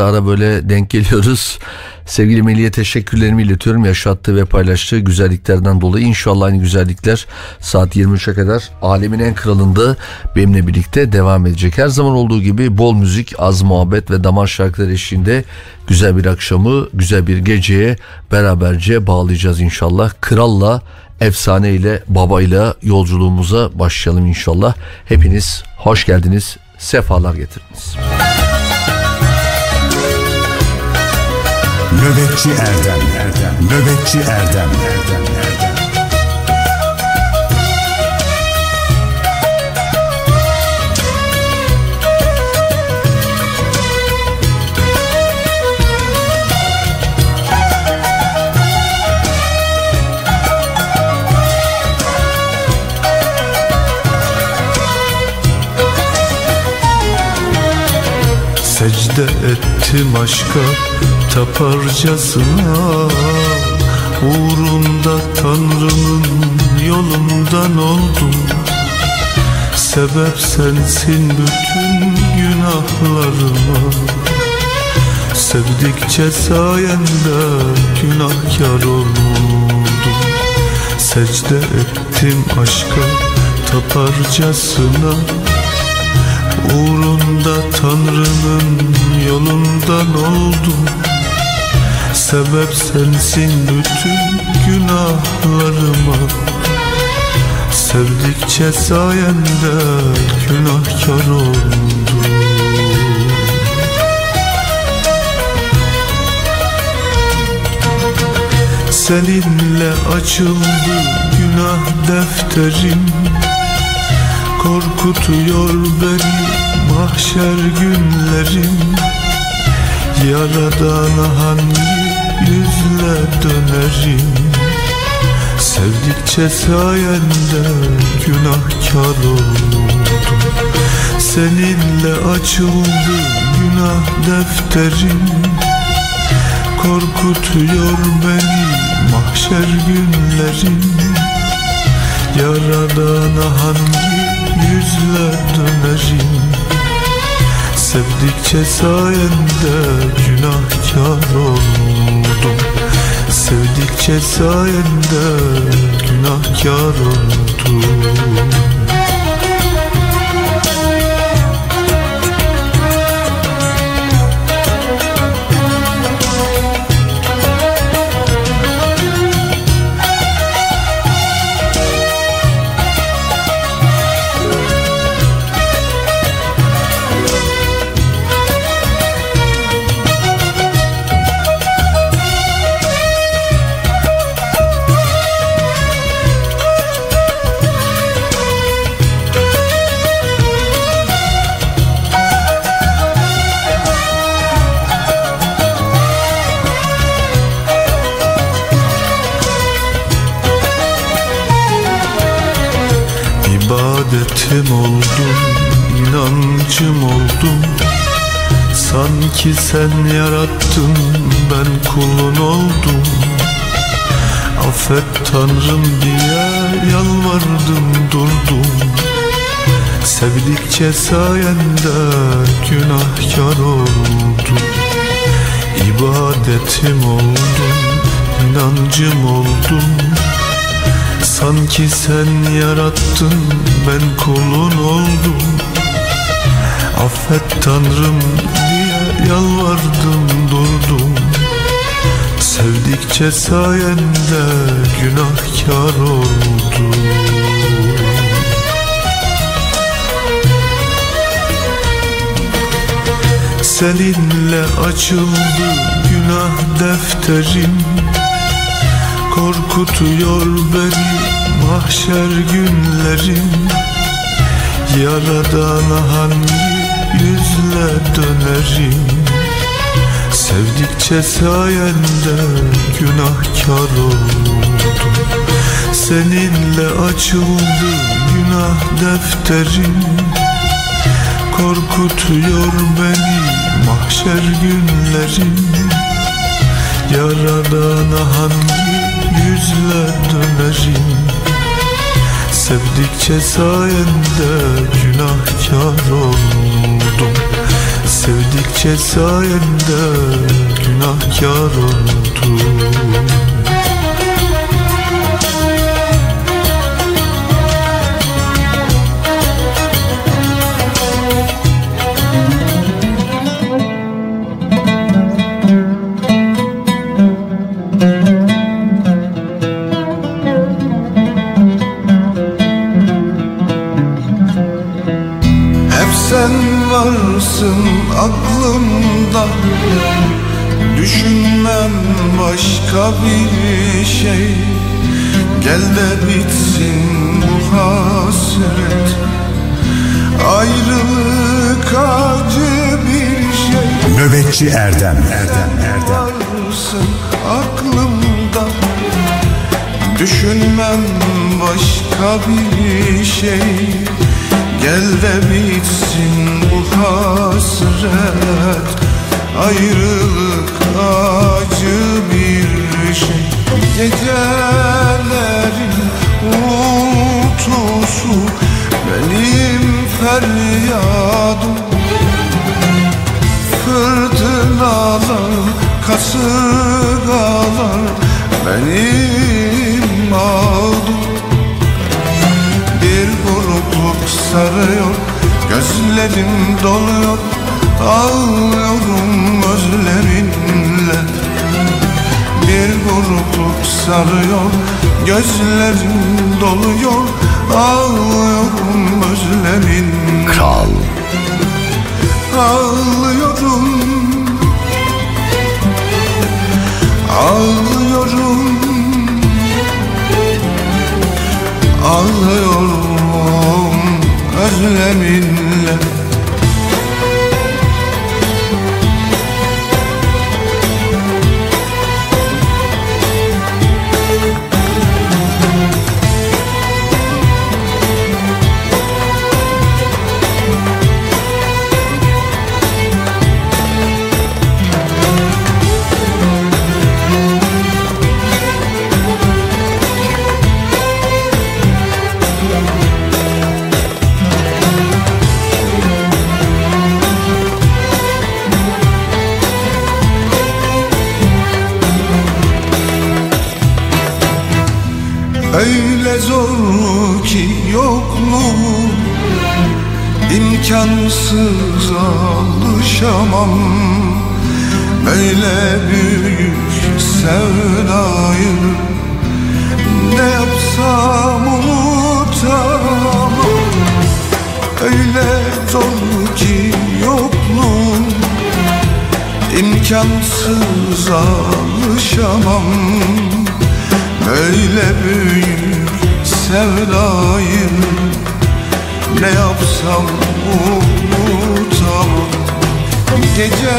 ara böyle denk geliyoruz. Sevgili Melih'e teşekkürlerimi iletiyorum. Yaşattığı ve paylaştığı güzelliklerden dolayı inşallah aynı güzellikler saat 23'e kadar alemin en kralında benimle birlikte devam edecek. Her zaman olduğu gibi bol müzik, az muhabbet ve damar şarkıları eşliğinde güzel bir akşamı, güzel bir geceye beraberce bağlayacağız inşallah. Kralla efsane ile babayla yolculuğumuza başlayalım inşallah. Hepiniz hoş geldiniz, sefalar getirdiniz. Nöbetçi Erdem. Erdem Nöbetçi Erdem Erdem Erdem. Secde ettim aşka taparcasına Uğrunda Tanrı'nın yolundan oldum. Sebep sensin bütün günahlarıma. Sevdikçe sayende günahkar oldum. Secde ettim aşka taparcasına. Uğrunda Tanrı'nın yolundan oldum Sebep sensin bütün günahlarıma. Sevdikçe sayende günahkar oldum. Seninle açıldı günah defterim. Korkutuyor beni mahşer günlerim. Yaradana hangi yüzle dönerim. Sevdikçe sayende günahkar oldum. Seninle açıldı günah defterim. Korkutuyor beni mahşer günlerim. Yaradana hangi yüzle dönerim? Sevdikçe sayende günahkar oldum Sevdikçe sayende günahkar oldum İbadetim oldum, inancım oldum. Sanki sen yarattın, ben kulun oldum. Affet Tanrım diye yalvardım durdum. Sevdikçe sayende günahkar oldum. İbadetim oldum, inancım oldum Sanki sen yarattın ben kulun oldum. Affet Tanrım diye yalvardım durdum. Sevdikçe sayende günahkar oldum. Seninle açıldı günah defterim Korkutuyor beni mahşer günlerim Yaradana hangi yüzle dönerim? Sevdikçe sayende günahkar oldum. Seninle açıldı günah defterim. Korkutuyor beni mahşer günlerim Yaradana hangi yüzle dönerim Sevdikçe sayende günahkar oldum. Sevdikçe sayende günahkar oldum aklımda. Düşünmem başka bir şey. Gel de bitsin bu hasret. Ayrılık acı bir şey. Nöbetçi Erdem. Erdem Erdem. Varsın aklımda. Düşünmem başka bir şey. Gel de bitsin hasret Ayrılık acı bir şey. Gecelerin uğultusu Benim feryadım Fırtınalar, kasırgalar Benim ağdım sarıyor Gözlerim doluyor Ağlıyorum özleminle Bir burukluk sarıyor Gözlerim doluyor Ağlıyorum özleminle Kral. Ağlıyorum. Ağlıyorum. Ağlıyorum özleminle Öyle zor ki yokluğum imkansız alışamam. Böyle büyük sevdayı Ne yapsam unutamam. Öyle zor ki yokluğum imkansız alışamam Böyle büyük sevdayı Ne yapsam unutamam. Gecelerin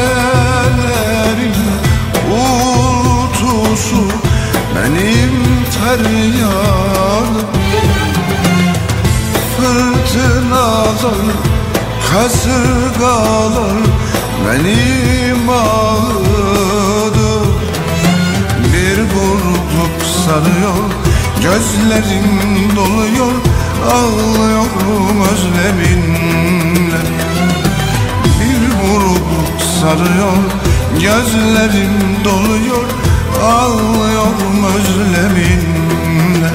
uğultusu Benim feryadım Fırtınalar, kasırgalar Benim ağladım burukluk sarıyor Gözlerim doluyor Ağlıyorum özleminle. Bir burukluk sarıyor Gözlerim doluyor Ağlıyorum özleminle.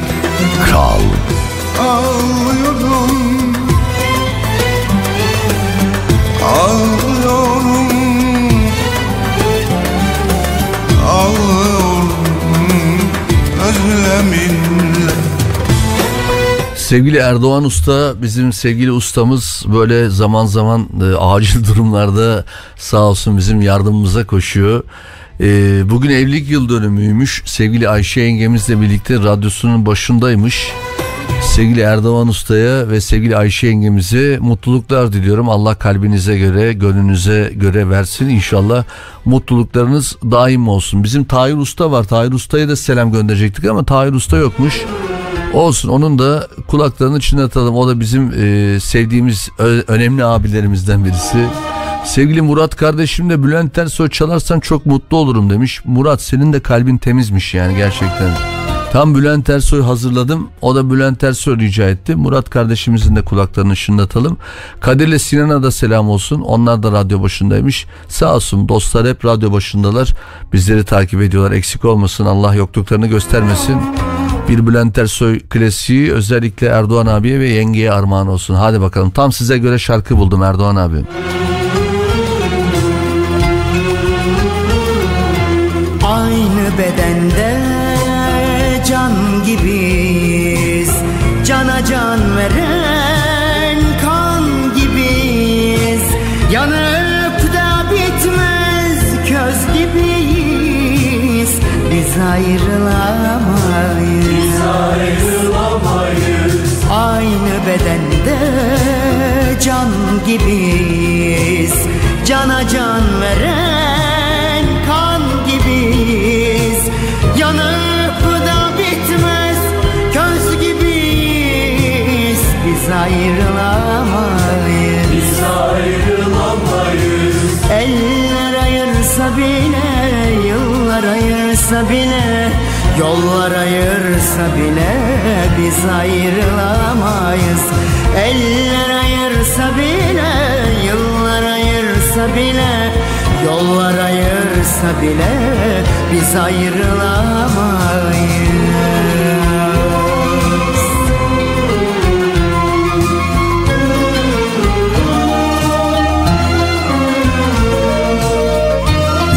Kral. Ağlıyorum. Ağlıyorum. Ağlıyorum Özleminle Sevgili Erdoğan Usta bizim sevgili ustamız böyle zaman zaman e, acil durumlarda sağ olsun bizim yardımımıza koşuyor. E, bugün evlilik yıl dönümüymüş. Sevgili Ayşe yengemizle birlikte radyosunun başındaymış. Sevgili Erdoğan Usta'ya ve sevgili Ayşe yengemize mutluluklar diliyorum. Allah kalbinize göre, gönlünüze göre versin. İnşallah mutluluklarınız daim olsun. Bizim Tahir Usta var. Tahir Usta'ya da selam gönderecektik ama Tahir Usta yokmuş. Olsun onun da kulaklarını çınlatalım. O da bizim e, sevdiğimiz önemli abilerimizden birisi. Sevgili Murat kardeşim de Bülent Ersoy çalarsan çok mutlu olurum demiş. Murat senin de kalbin temizmiş yani gerçekten. Tam Bülent Ersoy hazırladım. O da Bülent Ersoy rica etti. Murat kardeşimizin de kulaklarını şınlatalım. Kadir'le Sinan'a da selam olsun. Onlar da radyo başındaymış. Sağ olsun dostlar hep radyo başındalar. Bizleri takip ediyorlar. Eksik olmasın. Allah yokluklarını göstermesin. Bir Bülent Ersoy klasiği özellikle Erdoğan abiye ve yengeye armağan olsun. Hadi bakalım. Tam size göre şarkı buldum Erdoğan abi. Aynı bedende gibiyiz. Cana can veren kan gibiyiz. Yanıp da bitmez köz gibiyiz. Biz ayrılamayız. Biz ayrılamayız. Aynı bedende can gibiyiz. Cana can veren kan gibiyiz. Yanıp Yollar ayırsa bile Biz ayrılamayız. Eller ayırsa bile Yıllar ayırsa bile Yollar ayırsa bile Biz ayrılamayız.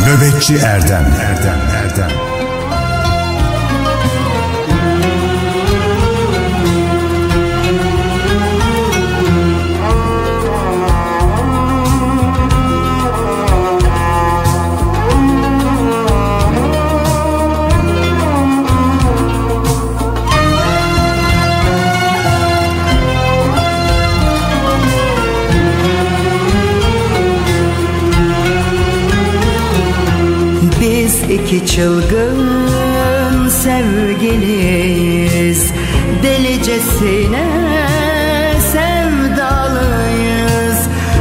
Nöbetçi Erdem. Erdem çılgın sevgiliyiz. Delicesine sevdalıyız.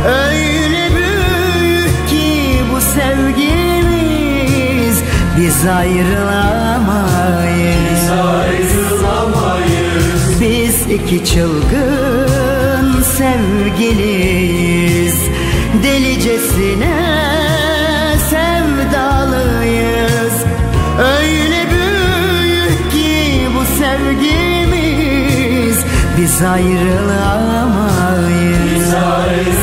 Öyle büyük ki bu sevgimiz Biz ayrılamayız. Biz iki çılgın sevgiliyiz. Delicesine sevgimiz Biz ayrılamayız.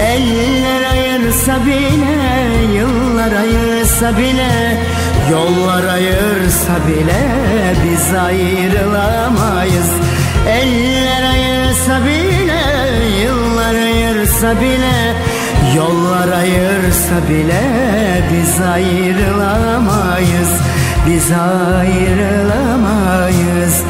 Eller ayırsa bile, yıllar ayırsa bile Yollar ayırsa bile biz ayrılamayız. Eller ayırsa bile, yıllar ayırsa bile Yollar ayırsa bile biz ayrılamayız. Biz ayrılamayız,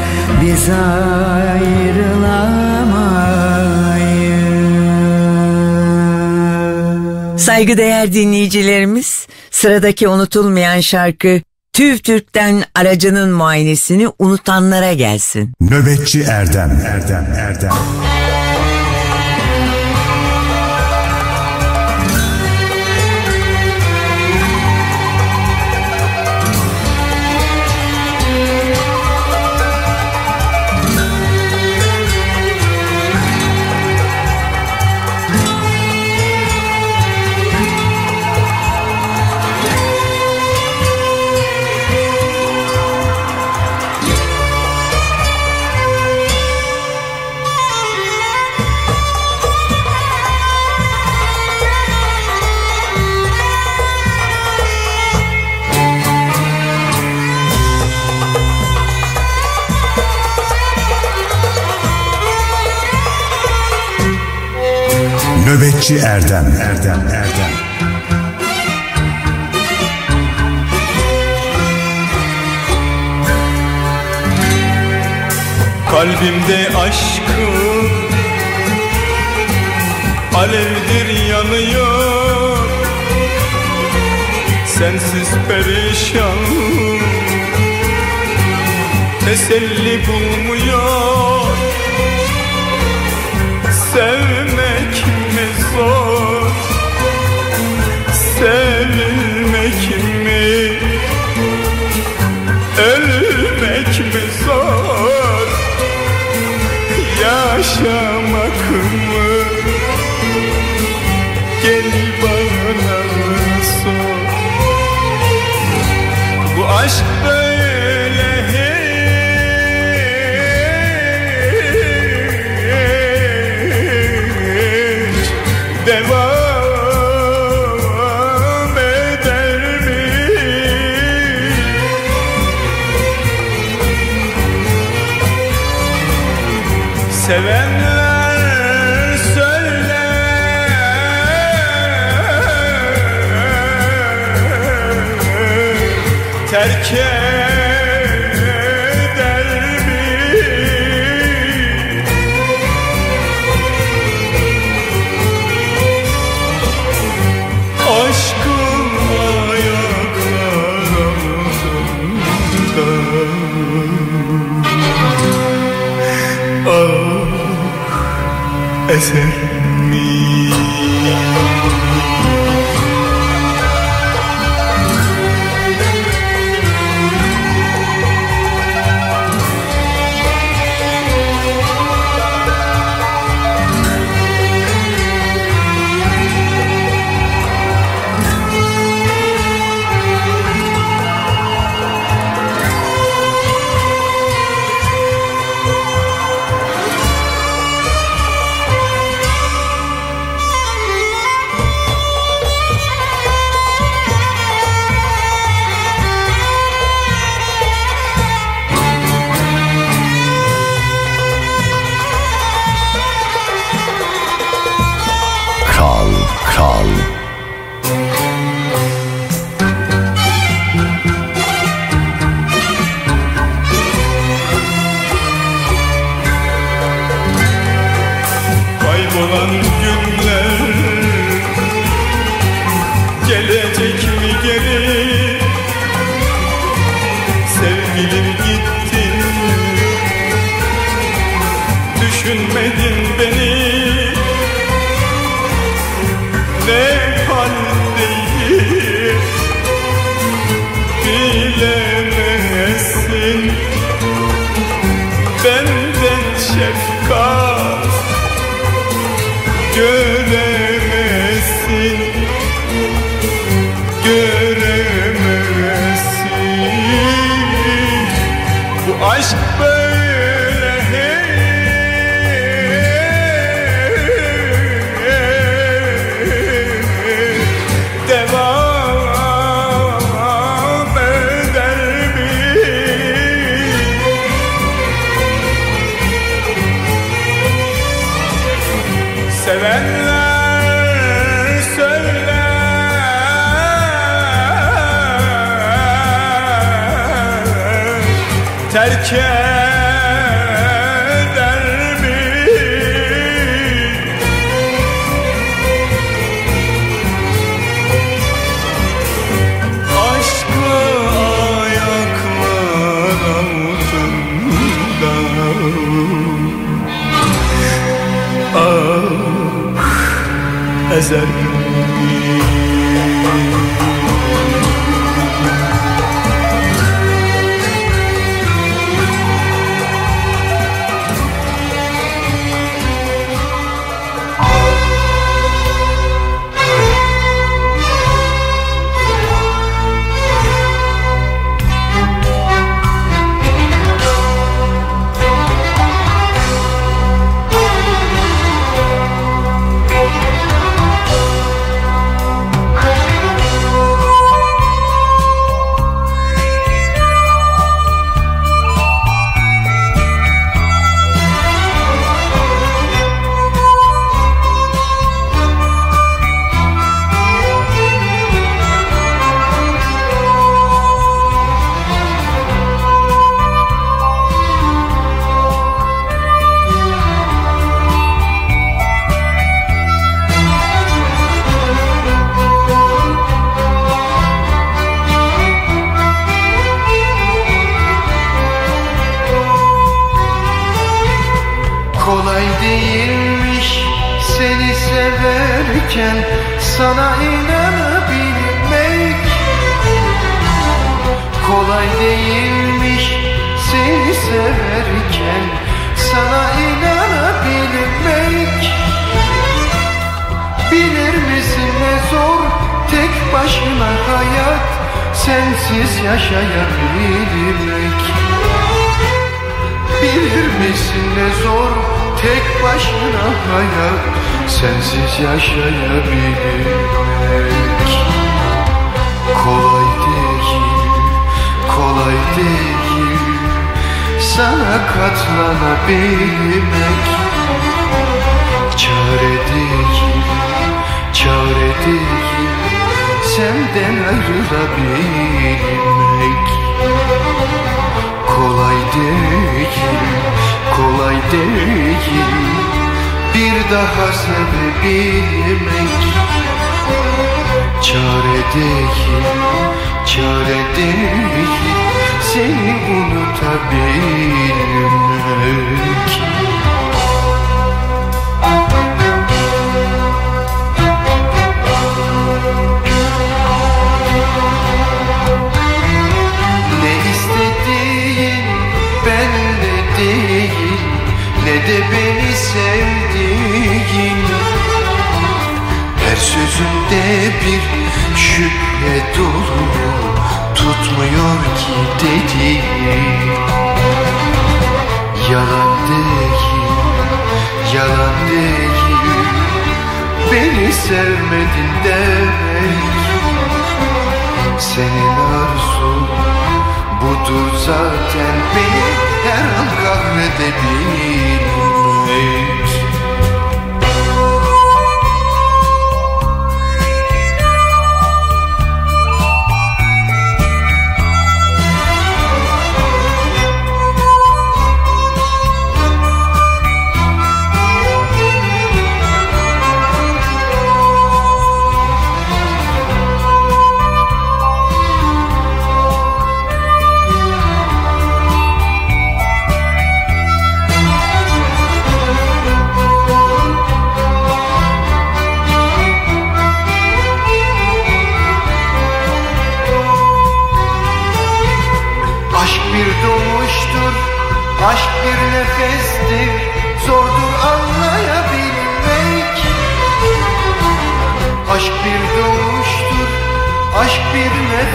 biz ayrılamayız. Saygıdeğer dinleyicilerimiz, sıradaki unutulmayan şarkı TÜV TÜRK'ten aracının muayenesini unutanlara gelsin. Nöbetçi Erdem. Erdem Erdem Nöbetçi Erdem. Erdem Erdem. Kalbimde aşkım Alevdir yanıyor. Sensiz perişan Teselli bulmuyor yaşamak mı? Gel bana sor Bu aşk Sevenler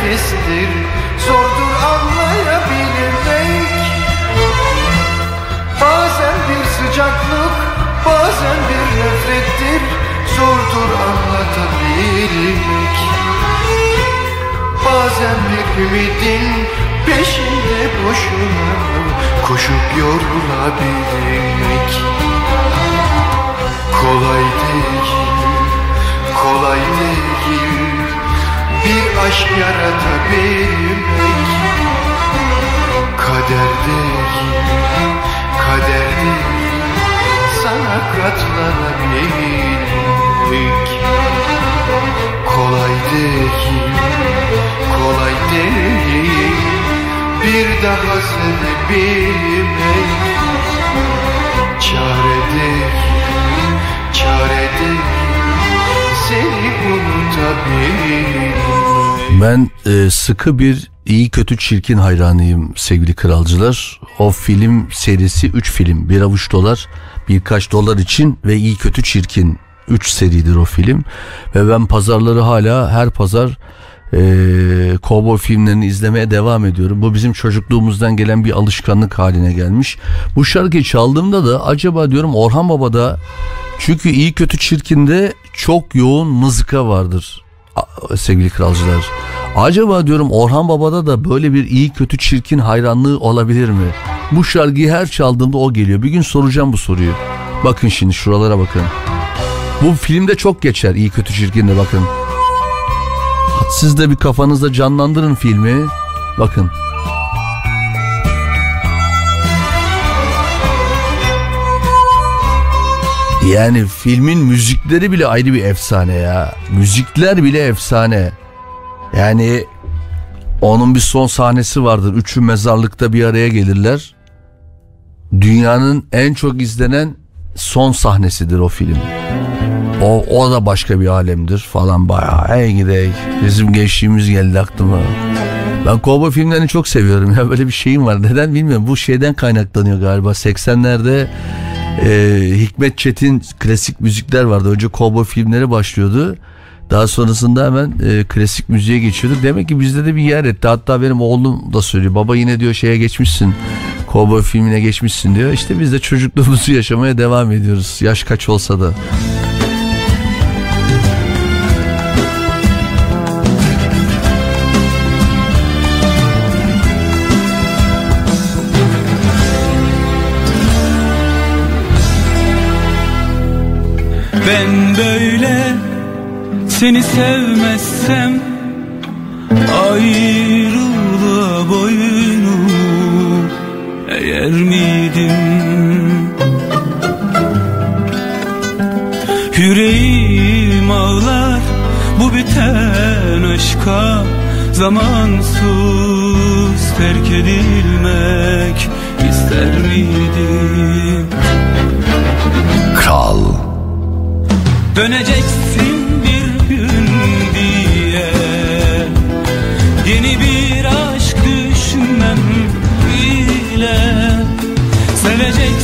nefestir Zordur anlayabilmek Bazen bir sıcaklık, bazen bir nefrettir. Zordur anlatabilmek Bazen bir ümidin peşinde boşuna Koşup yorulabilmek Kolay değil, kolay değil aşk yaratabilmek Kader değil, kader değil Sana katlanabilmek Kolay değil, kolay değil. Bir daha sevebilmek Çare değil, çare değil Seni unutabilmek Ben e, sıkı bir iyi kötü çirkin hayranıyım sevgili kralcılar. O film serisi 3 film. Bir avuç dolar, birkaç dolar için ve iyi kötü çirkin 3 seridir o film. Ve ben pazarları hala her pazar e, kovboy filmlerini izlemeye devam ediyorum. Bu bizim çocukluğumuzdan gelen bir alışkanlık haline gelmiş. Bu şarkıyı çaldığımda da acaba diyorum Orhan Baba'da çünkü iyi kötü çirkinde çok yoğun mızıka vardır sevgili kralcılar. Acaba diyorum Orhan Baba'da da böyle bir iyi kötü çirkin hayranlığı olabilir mi? Bu şarkıyı her çaldığımda o geliyor. Bir gün soracağım bu soruyu. Bakın şimdi şuralara bakın. Bu filmde çok geçer iyi kötü çirkin de bakın. Siz de bir kafanızda canlandırın filmi. Bakın. Yani filmin müzikleri bile ayrı bir efsane ya. Müzikler bile efsane. Yani onun bir son sahnesi vardır. Üçü mezarlıkta bir araya gelirler. Dünyanın en çok izlenen son sahnesidir o film. O, o da başka bir alemdir falan bayağı. Hey gidey. Bizim gençliğimiz geldi aklıma. Ben kovboy filmlerini çok seviyorum ya böyle bir şeyim var. Neden bilmiyorum. Bu şeyden kaynaklanıyor galiba. 80'lerde e, Hikmet Çetin klasik müzikler vardı. Önce kovboy filmleri başlıyordu. Daha sonrasında hemen e, klasik müziğe geçiyorduk. Demek ki bizde de bir yer etti. Hatta benim oğlum da söylüyor. Baba yine diyor şeye geçmişsin. Cowboy filmine geçmişsin diyor. İşte biz de çocukluğumuzu yaşamaya devam ediyoruz. Yaş kaç olsa da. Ben böyle seni sevmezsem Ayrılığa boynumu eğer miydim Yüreğim ağlar bu biten aşka Zamansız terk edilmek ister miydim Kral Döneceksin bir gün diye. Yeni bir aşk düşünmem bile. Seveceksin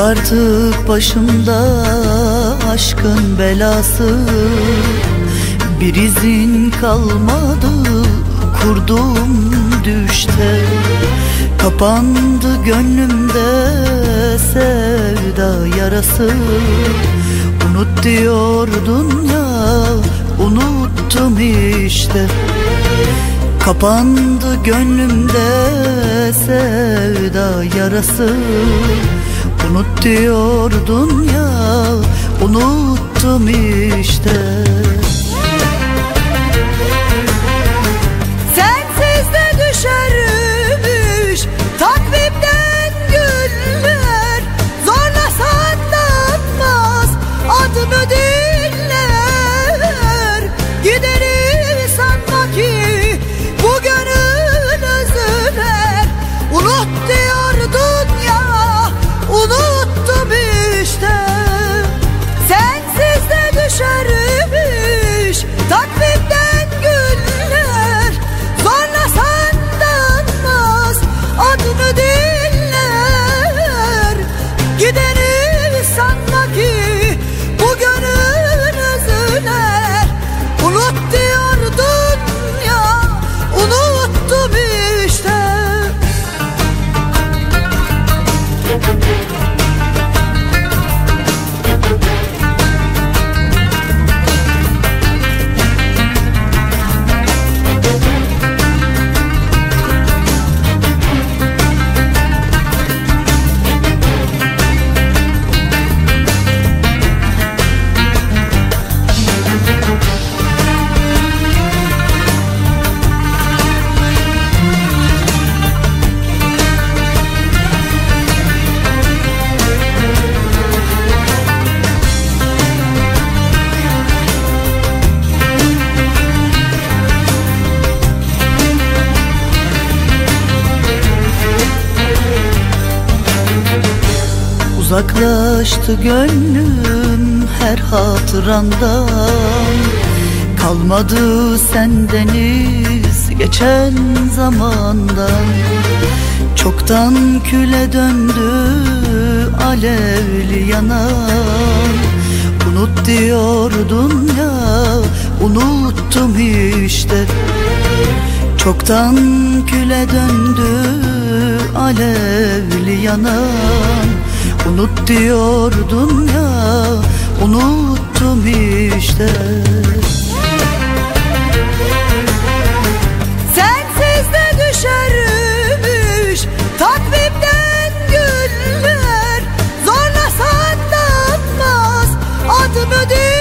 artık başımda aşkın belası. Bir izin kalmadı kurdum düşte. Kapandı gönlümde sevda yarası. Unut diyordun ya unuttum işte. Kapandı gönlümde sevda yarası Unut diyordun ya unuttum işte Uzaklaştı gönlüm her hatırandan Kalmadı sendeniz geçen zamandan. Çoktan küle döndü alevli yanan. Unut diyordun ya unuttum işte. Çoktan küle döndü alevli yanan Unut diyordun ya unuttum işte. Sensiz de düşermiş takvimden günler Zorlasan da atmaz adını diller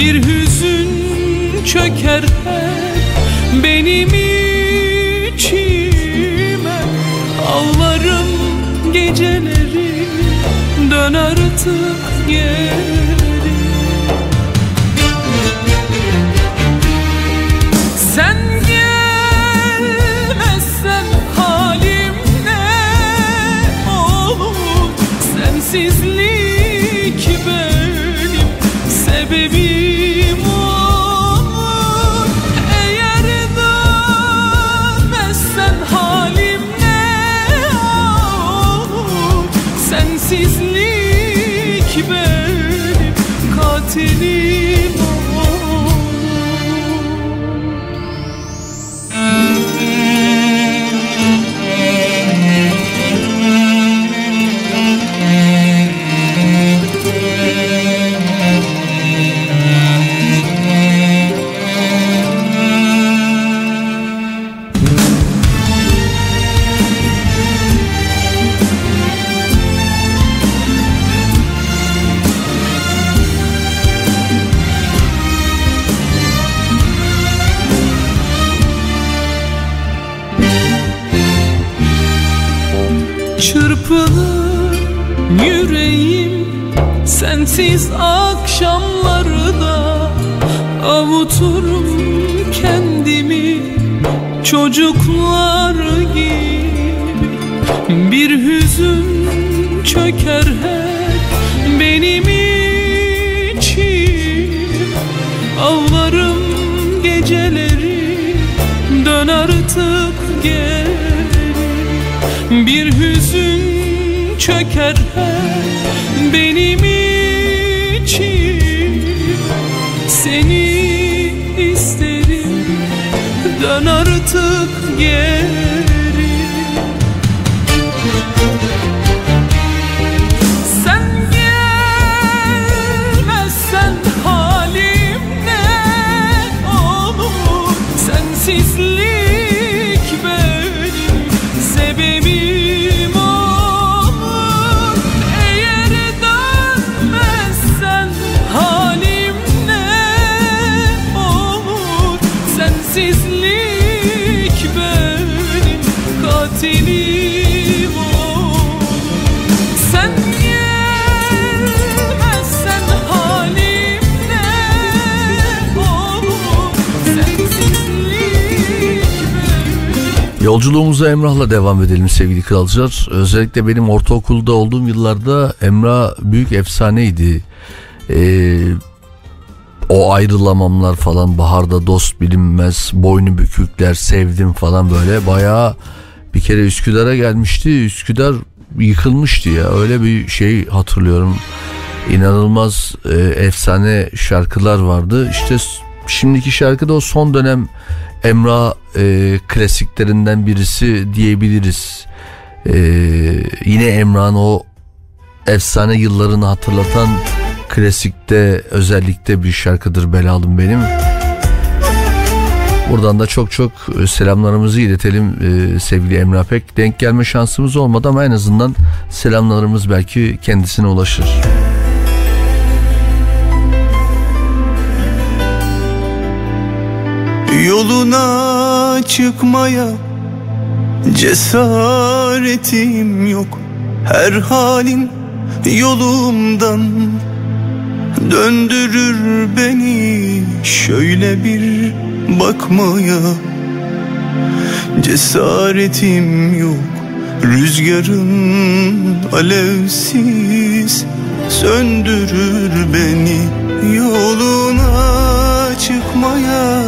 Bir hüzün çöker her benim içime. Ağlarım geceleri dön artık gel. Çocuklar gibi Bir hüzün çöker hep Benim için. Ağlarım geceleri Dön artık geri. Bir hüzün çöker hep Benim için artık Yolculuğumuza Emrah'la devam edelim sevgili kralcılar. Özellikle benim ortaokulda olduğum yıllarda Emrah büyük efsaneydi. Ee, o ayrılamamlar falan baharda dost bilinmez boynu bükükler sevdim falan böyle bayağı bir kere Üsküdar'a gelmişti. Üsküdar yıkılmıştı ya öyle bir şey hatırlıyorum. İnanılmaz e, efsane şarkılar vardı. İşte şimdiki şarkı da o son dönem Emrah e, klasiklerinden birisi diyebiliriz. E, yine Emrah'ın o efsane yıllarını hatırlatan klasikte özellikle bir şarkıdır Belalım benim. Buradan da çok çok e, selamlarımızı iletelim e, sevgili Emrah Pek. Denk gelme şansımız olmadı ama en azından selamlarımız belki kendisine ulaşır. Yoluna çıkmaya cesaretim yok. Her halin yolumdan döndürür beni Şöyle bir bakmaya. Cesaretim yok Rüzgarın alevsiz söndürür beni Yoluna çıkmaya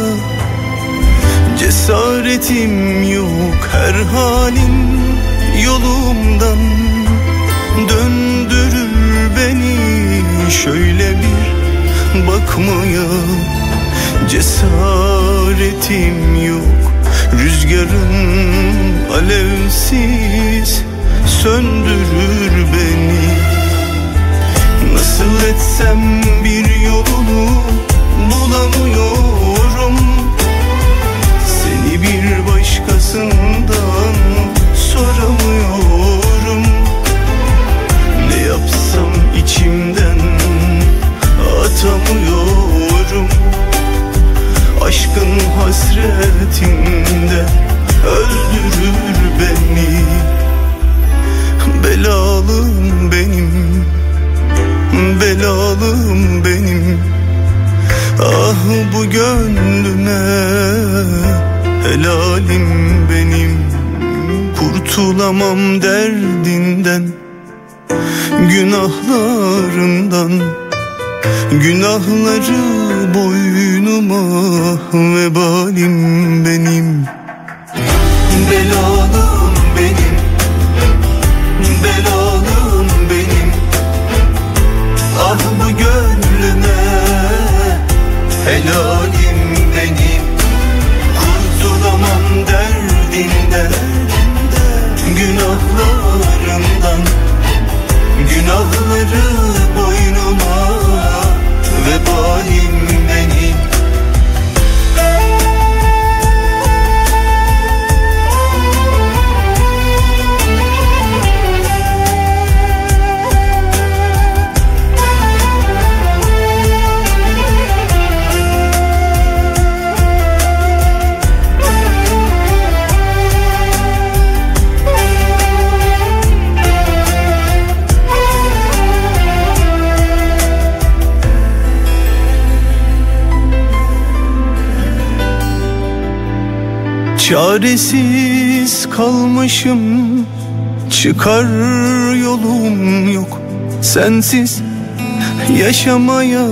Cesaretim yok her halin yolumdan Döndürür beni şöyle bir bakmaya. Cesaretim yok rüzgarın alevsiz söndürür beni. Nasıl etsem bir yolunu başkasından soramıyorum. Ne yapsam içimden atamıyorum. Aşkın hasretinde öldürür beni. Belalım benim Belalım benim. Ah bu gönlüme helalim benim Kurtulamam derdinden Günahlarından Günahları boynuma vebalim benim. Belalım benim Belalım benim. Ah bu gönlüme Helalim derdinden Günahlarımdan Günahları Çaresiz kalmışım Çıkar yolum yok. Sensiz yaşamaya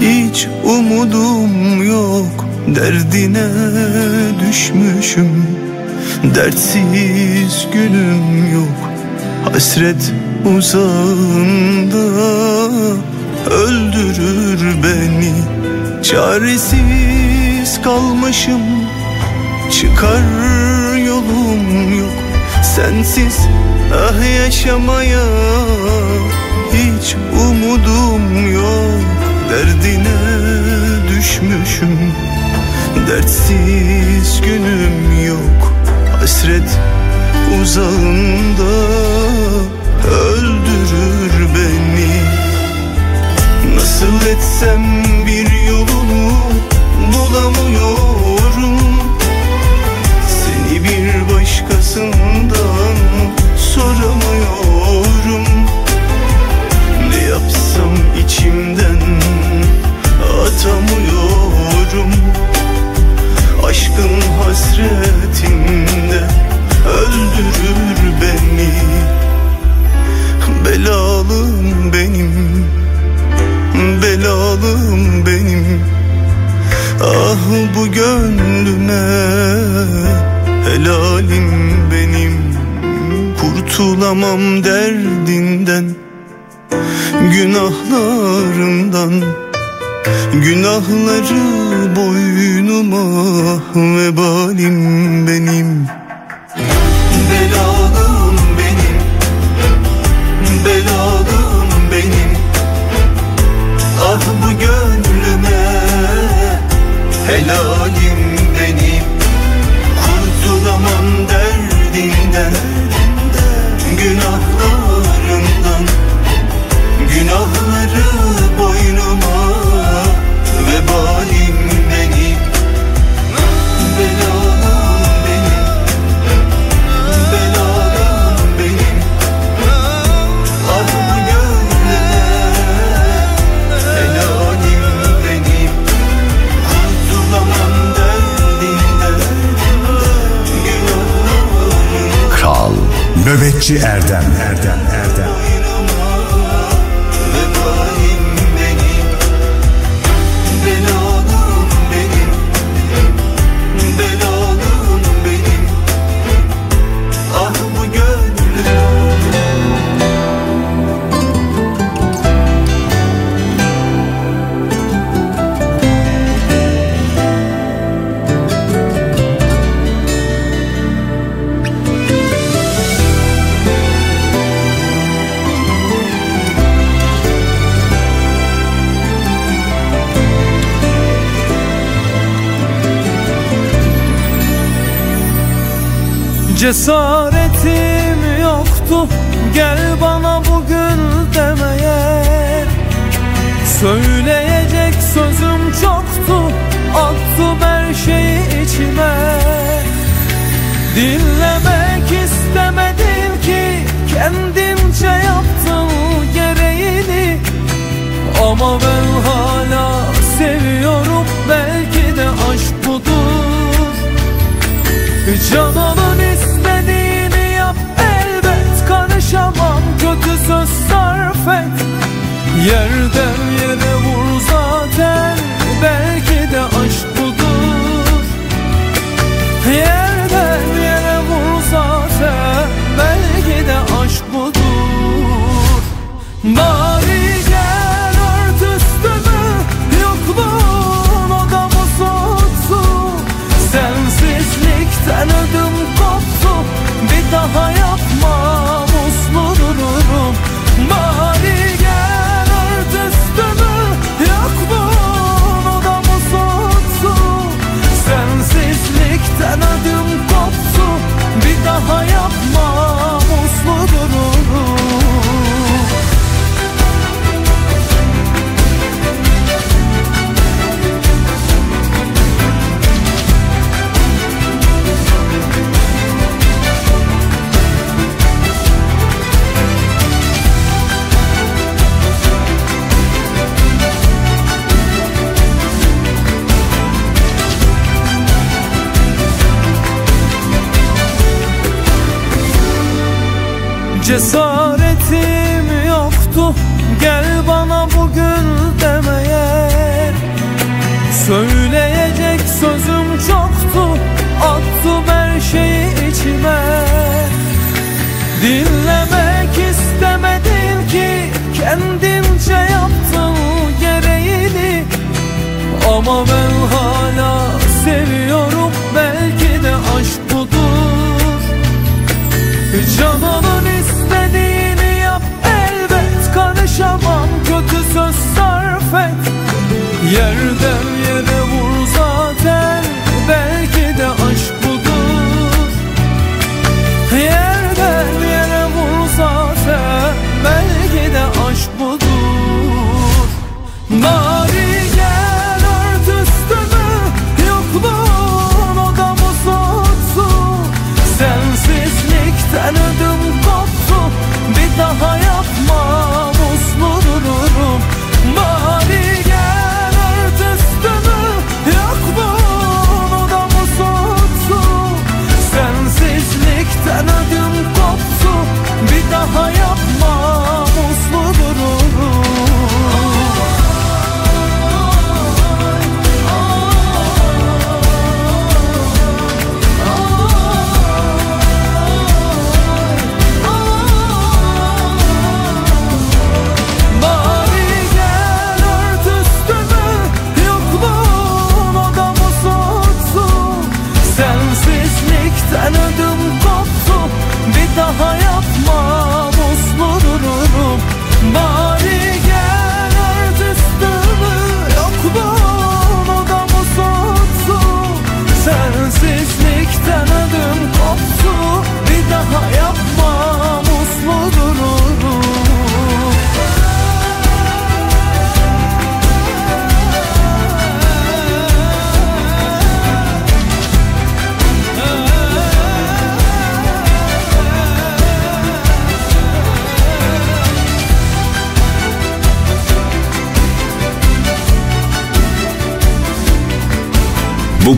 Hiç umudum yok. Derdine düşmüşüm Dertsiz günüm yok. Hasret uzağında Öldürür beni. Çaresiz kalmışım Çıkar yolum yok. Sensiz ah yaşamaya Hiç umudum yok. Derdine düşmüşüm Dertsiz günüm yok. Hasret uzağında öldürür beni. Nasıl etsem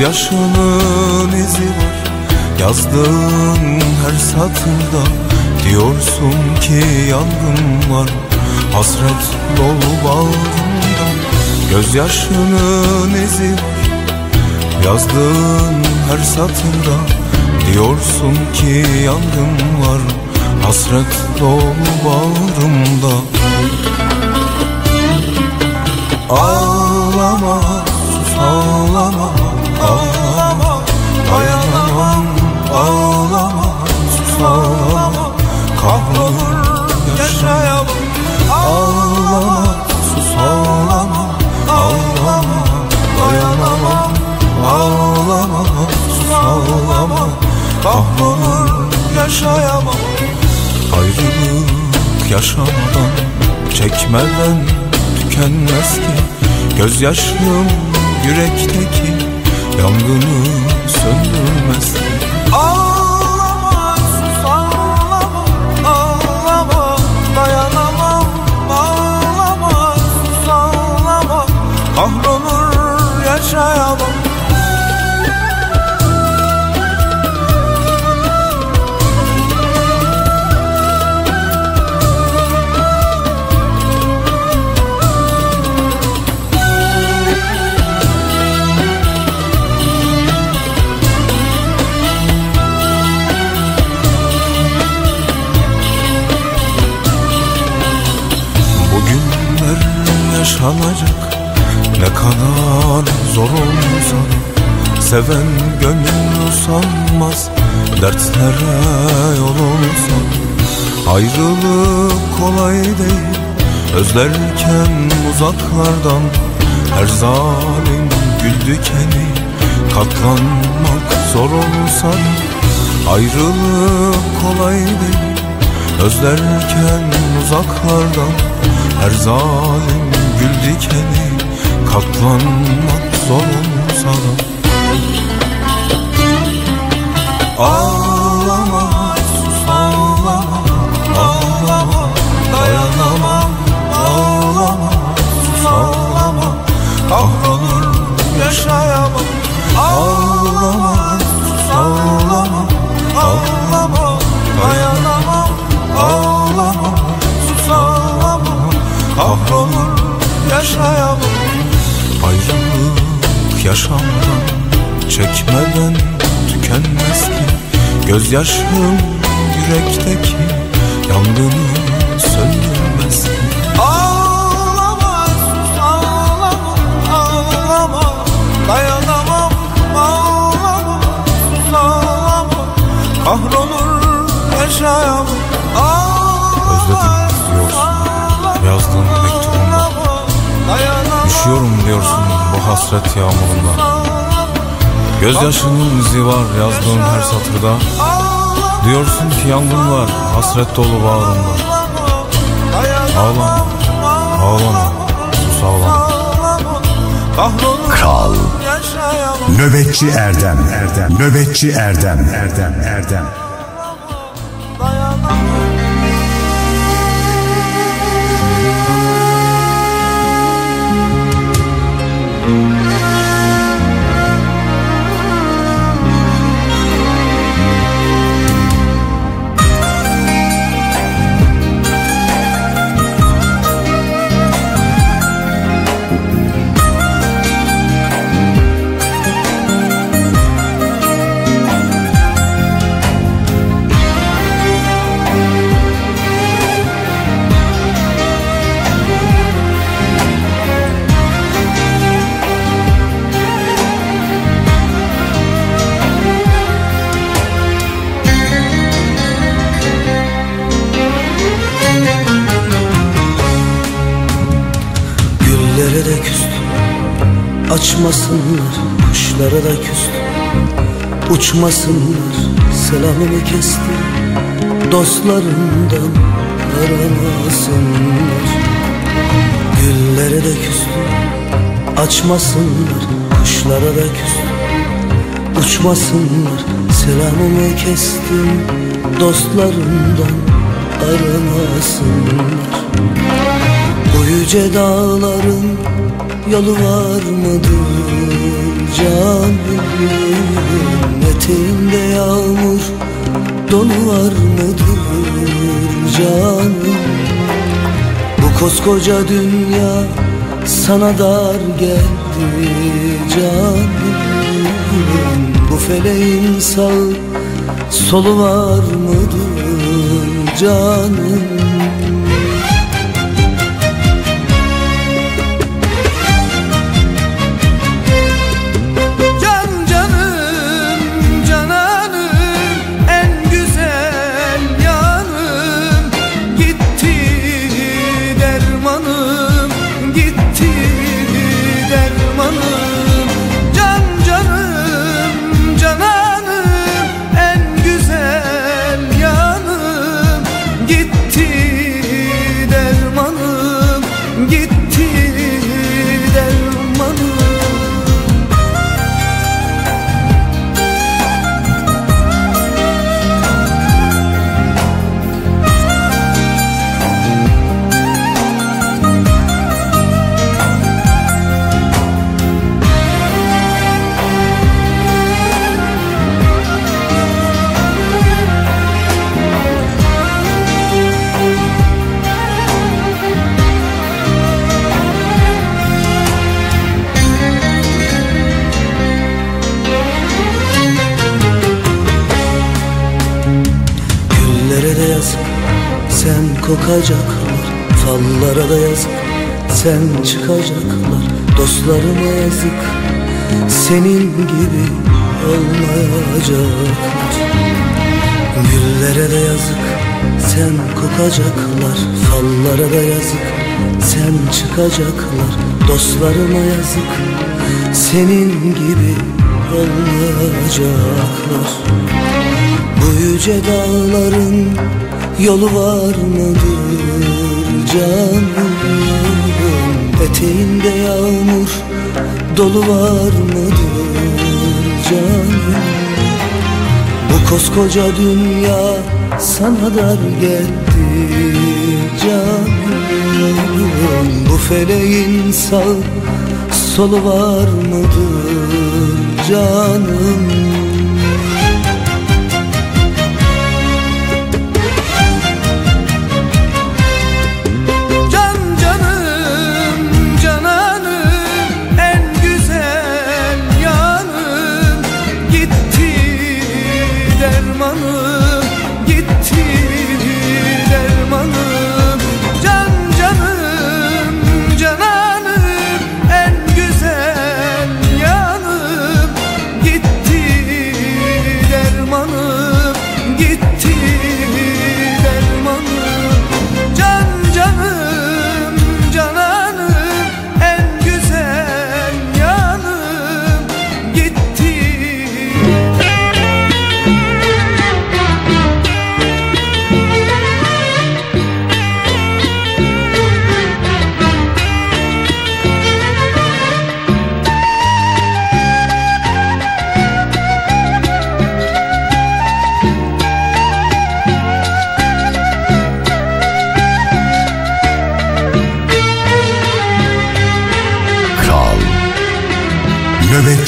yaşının izi var. Yazdığın her satırda Diyorsun ki yangın var. Hasret dolu bağrımda Gözyaşının izi var. Yazdığın her satırda Diyorsun ki yangın var. Hasret dolu bağrımda. Ağlama, ağlama ağlama Dayanamam ağlama Sus ağlama kahrolur yaşayamam Ağlama sus ağlama dayanamam Ağlama sus ağlama Kahrolur yaşayamam. Ayrılık yaşamadan Çekmeden tükenmez ki Gözyaşım yürekteki Yangını söndürmezsin Ağlama sus ağlama ağlama dayanamam. Ağlama sus ağlama kahrolur yaşayamam yaşanacak ne kadar zor olsa Seven gönül sanmaz dertlere yol da Ayrılık kolay değil. Özlerken uzaklardan Her zalim gül dikeni katlanmak zor olsa Ayrılık kolay değil. Özlerken uzaklardan her zalim gül dikeni Katlanmak zor olsa da. Ağlama yaşamdan Çekmeden tükenmez ki. Gözyaşım yürekteki Yangını söndürmez ki. Ağlama sus ağlama ağlama. Dayanamam ağlama sus ağlama. Kahrolur yaşayamam. Özledim diyorsun yazdığın mektubunda. Üşüyorum diyorsun hasret yağmurunda. Gözyaşının izi var yazdığın her satırda. Diyorsun ki yangın var hasret dolu bağrımda Ağlama, ağlama, sus ağlama. Kral Nöbetçi Erdem Erdem Nöbetçi Erdem Erdem Erdem. Güllere Açmasınlar Kuşlara da küstüm. Uçmasınlar Selamımı kestim. Dostlarımdan aramasınlar Güllere de küstüm. Açmasınlar Kuşlara da küstüm. Uçmasınlar Selamımı kestim. Dostlarımdan aramasınlar bu yüce dağların yolu var mıdır? Canım Eteğinde yağmur donu var mıdır? Canım Bu koskoca dünya sana dar geldi. Canım Bu feleğin sağ solu var mıdır? Canım kokacaklar Fallara da yazık sen çıkacaklar. Dostlarıma yazık senin gibi olmayacaklar. Güllere de yazık sen kokacaklar. Fallara da yazık sen çıkacaklar. Dostlarıma yazık senin gibi olmayacaklar. Bu yüce dağların yolu var mıdır canım? Eteğinde yağmur dolu var mıdır canım? Bu koskoca dünya sana dar geldi canım. Bu feleğin sağ solu var mıdır canım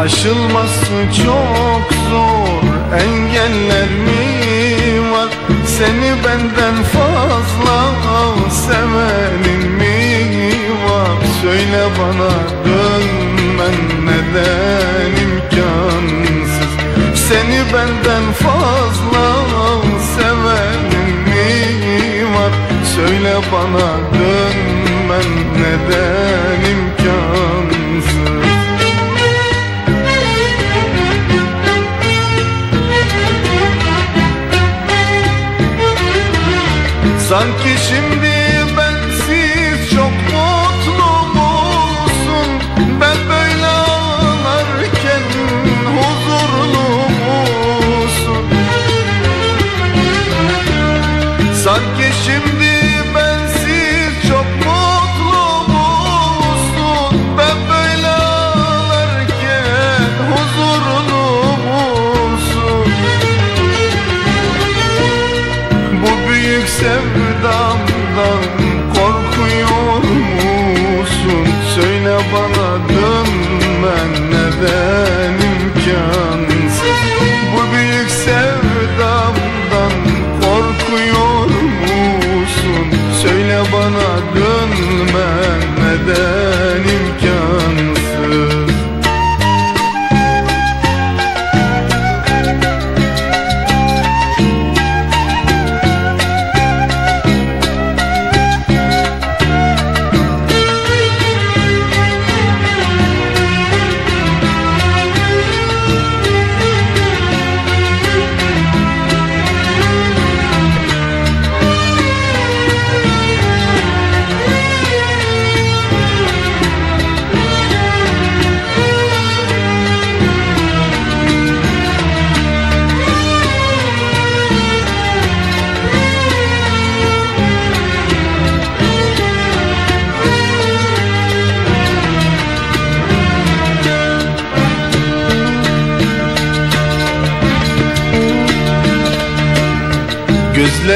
Aşılması çok zor. Engeller mi var? Seni benden fazla sevenin mi var? Söyle bana dönmen neden imkansız? Seni benden fazla sevenin mi var? Söyle bana dönmen neden imkansız Şimdi Yine bana dönmen neden imkansız?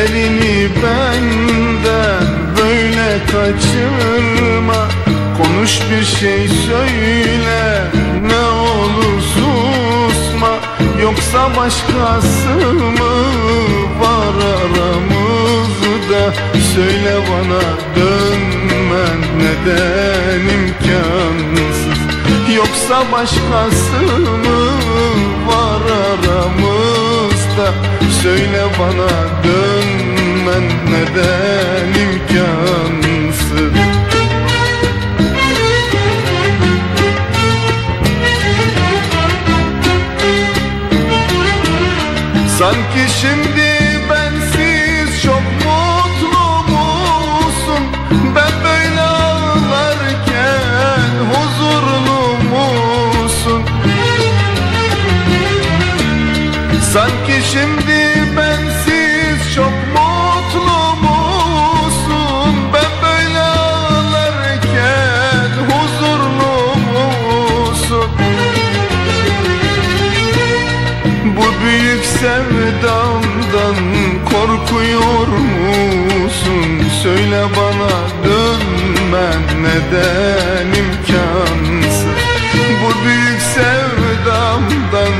Gözlerini benden böyle kaçırma. Konuş bir şey söyle ne olur susma. Yoksa başkası mı var aramızda? Söyle bana dönmen neden imkansız? Yoksa başkası mı var aramızda? Söyle bana dönmen neden imkansız. Sanki şimdi bensiz çok mutlu musun? Ben böyle ağlarken huzurlu musun? Sanki şimdi sevdamdan korkuyor musun? Söyle bana dönmen neden imkansız? Bu büyük sevdamdan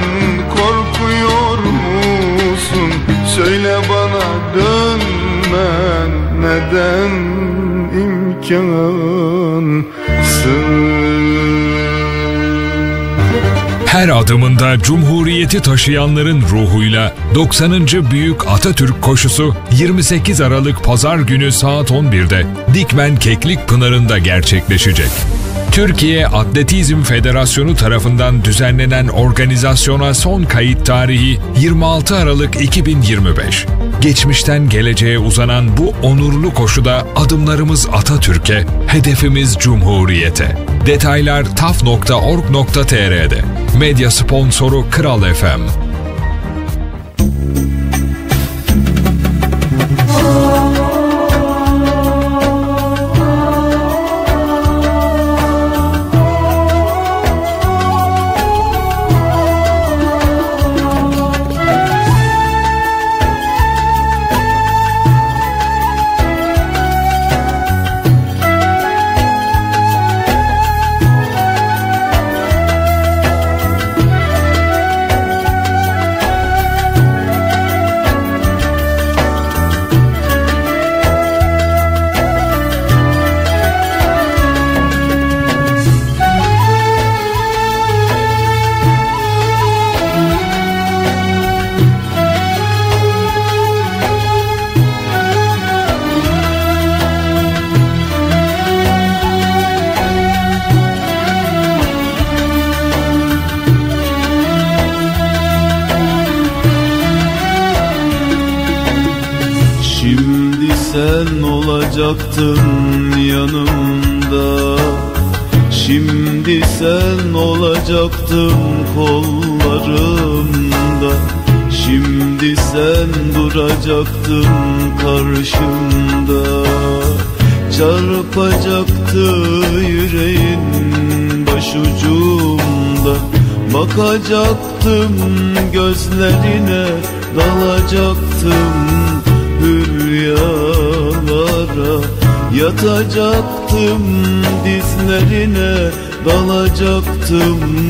korkuyor musun? Söyle bana dönmen neden imkansız? Her adımında Cumhuriyeti taşıyanların ruhuyla 90. Büyük Atatürk koşusu 28 Aralık Pazar günü saat 11'de Dikmen Keklik Pınarı'nda gerçekleşecek. Türkiye Atletizm Federasyonu tarafından düzenlenen organizasyona son kayıt tarihi 26 Aralık 2025. Geçmişten geleceğe uzanan bu onurlu koşuda adımlarımız Atatürk'e, hedefimiz Cumhuriyete. Detaylar taf.org.tr'de. Medya sponsoru Kral FM. The.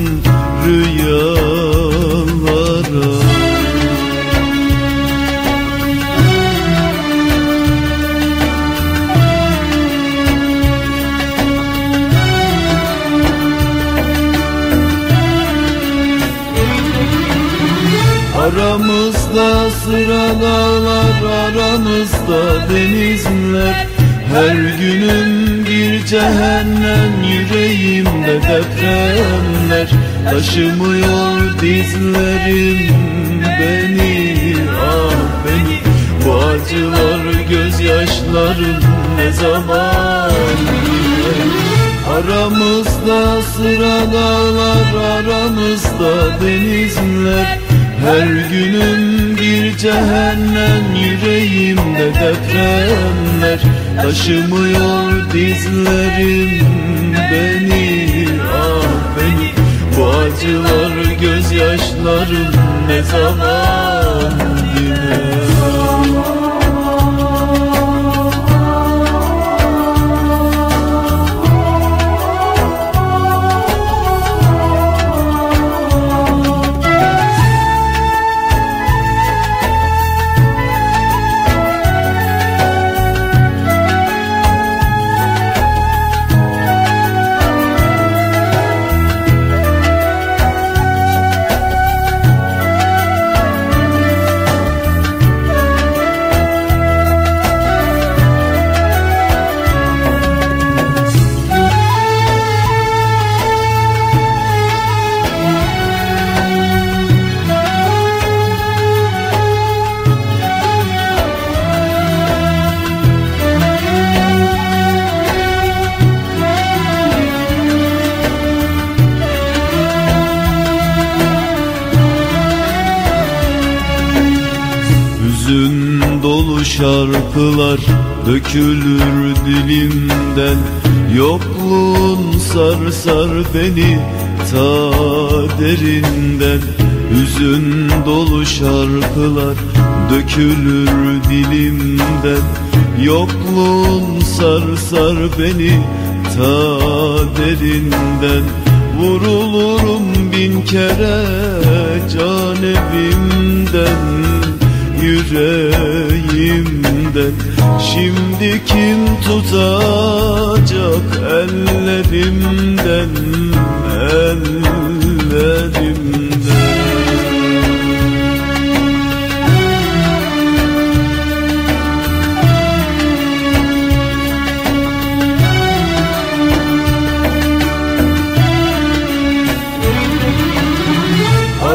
Vurulurum bin kere can evimden Yüreğimden. Şimdi kim tutacak ellerimden? Ellerimden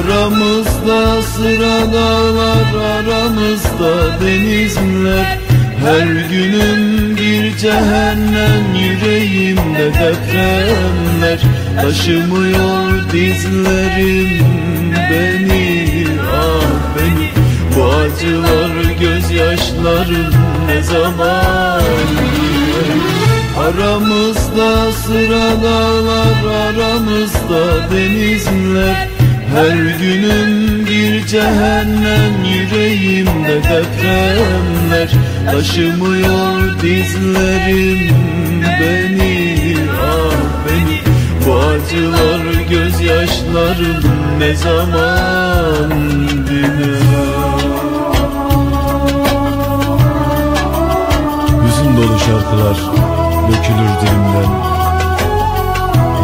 Aramızda sıra dağlar aramızda denizler. Her günüm bir cehennem yüreğimde depremler. Taşımıyor dizlerim beni ah beni. Bu acılar gözyaşlarım ne zaman Aramızda sıra dağlar aramızda denizler her günüm bir cehennem yüreğimde depremler. Taşımıyor dizlerim beni ah beni. Bu acılar gözyaşlarım ne zaman diner Hüzün dolu şarkılar dökülür dilimden.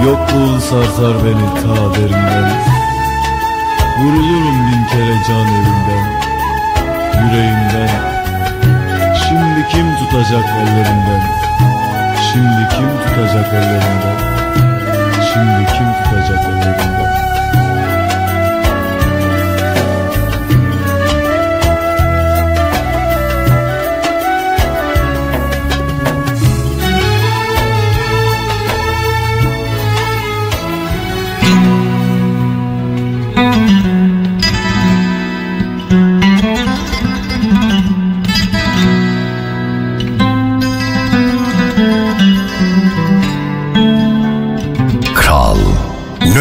Yokluğun sarsar beni ta derinden Vurulurum bin kere can evimden Yüreğimden. Şimdi kim tutacak ellerinden Şimdi kim tutacak ellerinden Şimdi kim tutacak ellerinden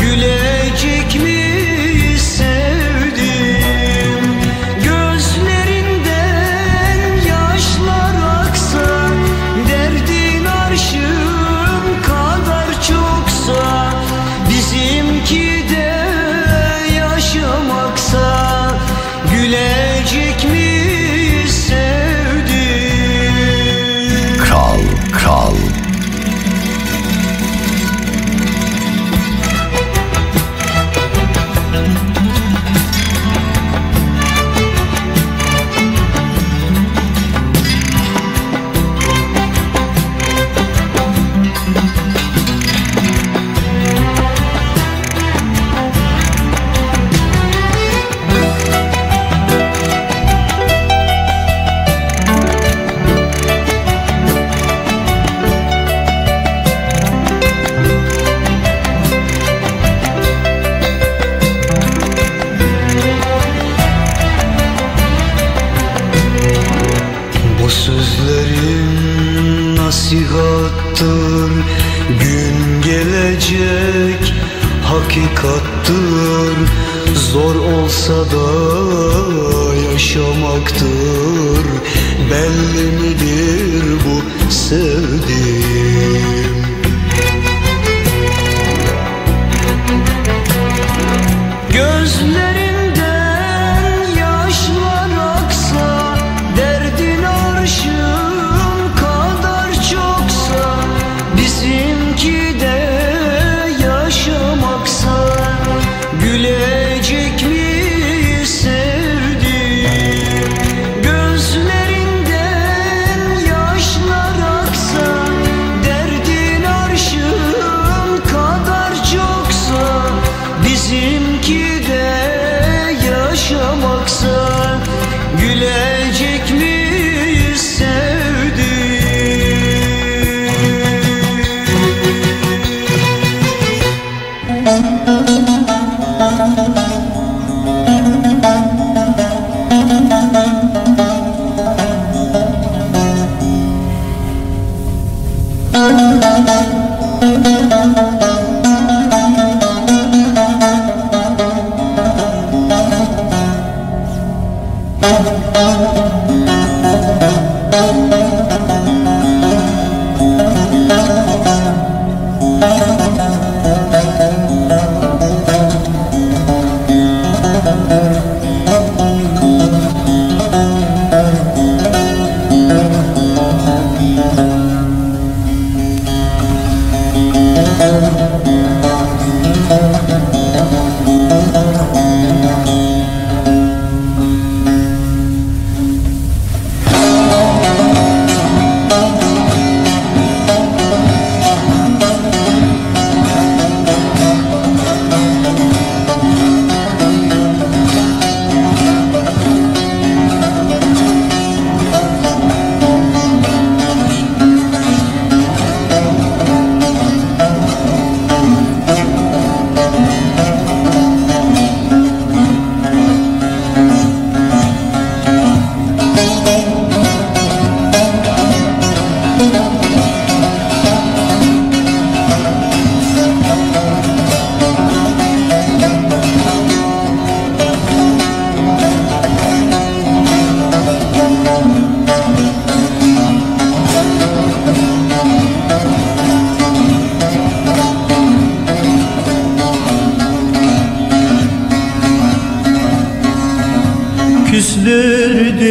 Gülecek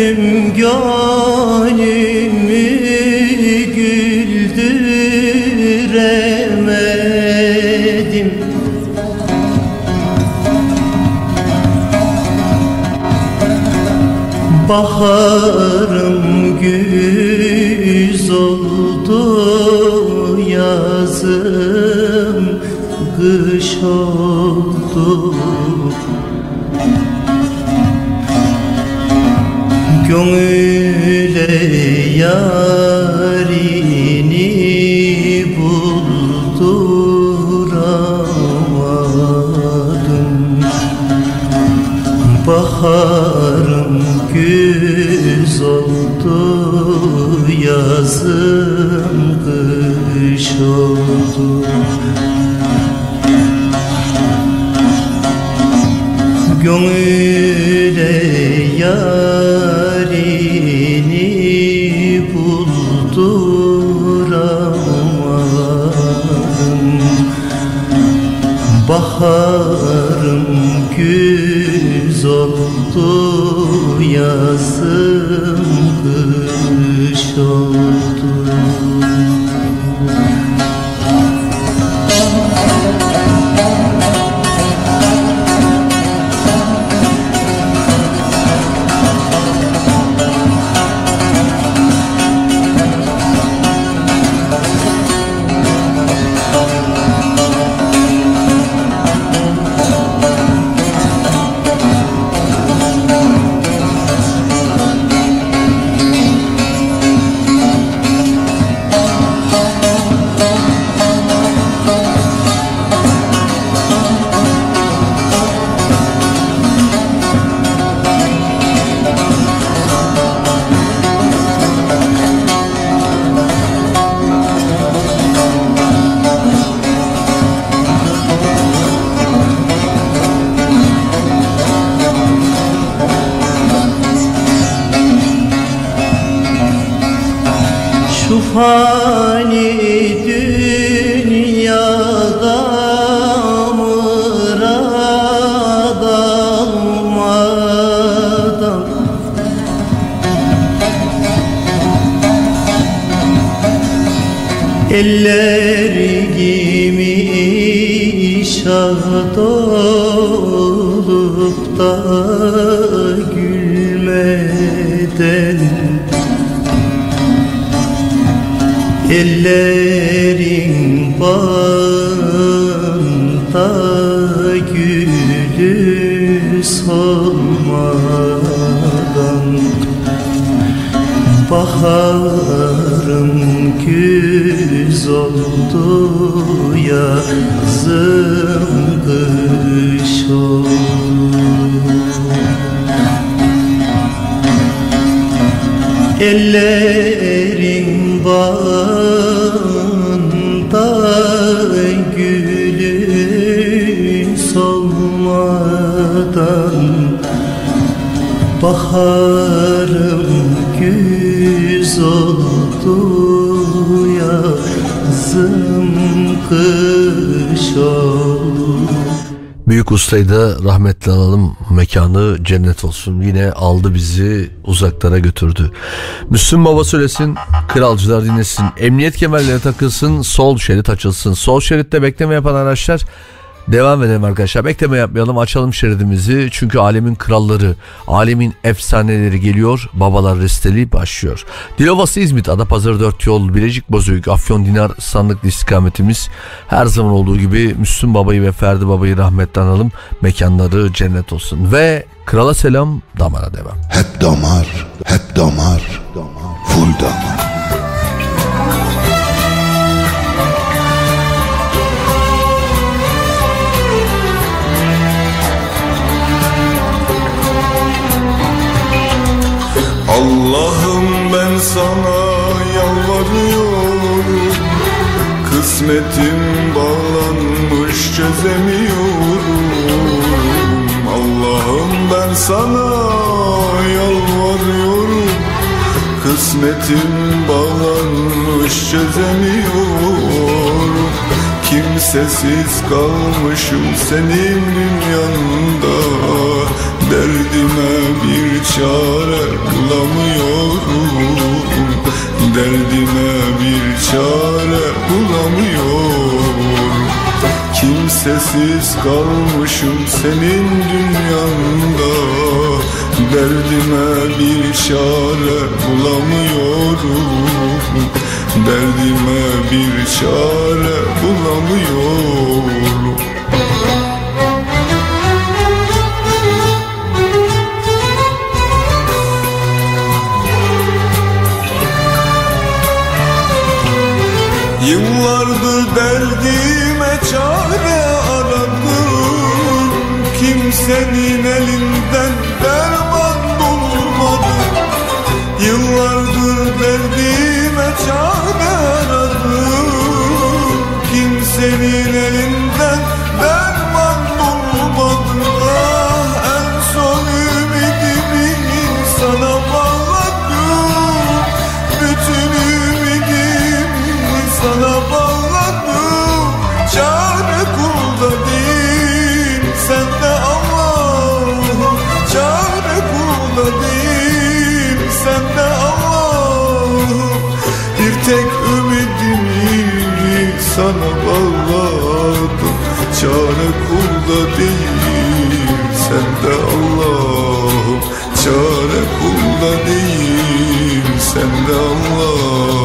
Gönlüm gönlümü güldüremedim. Baharım güz oldu yazım kış oldu. yarini bulduramadım Baharım güz oldu yazım kış oldu. Gönüle yar Baharım güz oldu yazım kış oldu. Solmadan Baharım güz oldu yazım kış oldu Büyük ustayı da rahmetle alalım. Mekanı cennet olsun. Yine aldı bizi uzaklara götürdü. Müslüm Baba söylesin, kralcılar dinlesin. Emniyet kemerleri takılsın, sol şerit açılsın. Sol şeritte bekleme yapan araçlar Devam edelim arkadaşlar. Bekleme yapmayalım. Açalım şeridimizi. Çünkü alemin kralları, alemin efsaneleri geliyor. Babalar resteli başlıyor. Dilovası İzmit, Adapazarı 4 yol, Bilecik Bozüyük, Afyon Dinar sandıklı istikametimiz. Her zaman olduğu gibi Müslüm Baba'yı ve Ferdi Baba'yı rahmetle analım. Mekanları cennet olsun. Ve krala selam, damara devam. Hep damar, hep damar, full damar. Allah'ım ben sana yalvarıyorum. Kısmetim bağlanmış çözemiyorum. Allah'ım ben sana yalvarıyorum. Kısmetim bağlanmış çözemiyorum. Kimsesiz kalmışım senin dünyanda Derdime bir çare bulamıyorum. Derdime bir çare bulamıyorum. Kimsesiz kalmışım senin dünyanda. Derdime bir çare bulamıyorum. Derdime bir çare bulamıyorum Yıllardır derdime çare aradım. Kimsenin elinden derman bulmadım. Yıllardır derdime çare aradım. Kimsenin elinden sana bağladım. Çare kulda değil sende Allah'ım. Çare kulda değil sende Allah'ım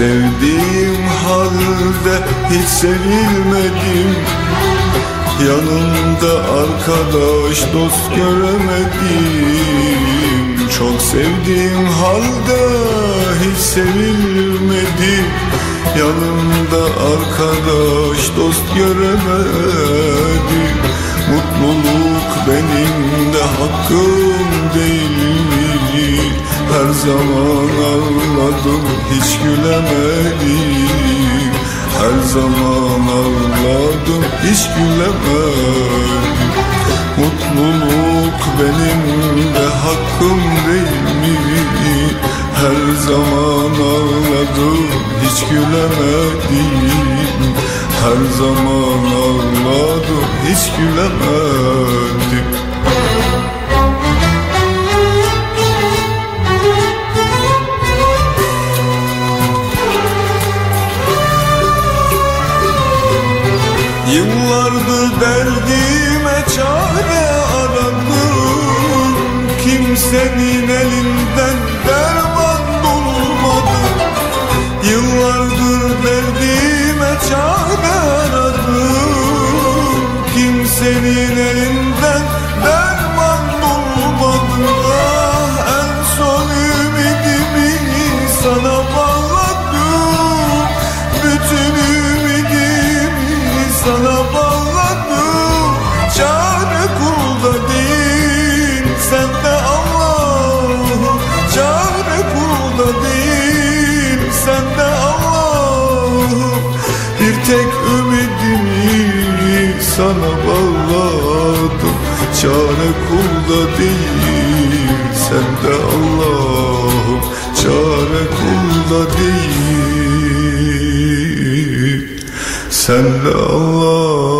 sevdiğim halde hiç sevilmedim. Yanımda arkadaş dost göremedim. Çok sevdiğim halde hiç sevilmedim. Yanımda arkadaş dost göremedim. Mutluluk benim de hakkım değil Her zaman ağladım hiç gülemedim. Her zaman ağladım hiç gülemedim. Mutluluk benim de hakkım değil mi? Her zaman ağladım hiç gülemedim. Her zaman ağladım hiç gülemedim Yıllardır derdime çare aradım Kimsenin elinden derman bulmadım. Yıllardır derdime çare aradım Kimsenin elinden tek ümidimi sana bağladım. Çare kulda değil sende Allah'ım. Çare kulda değil sende Allah'ım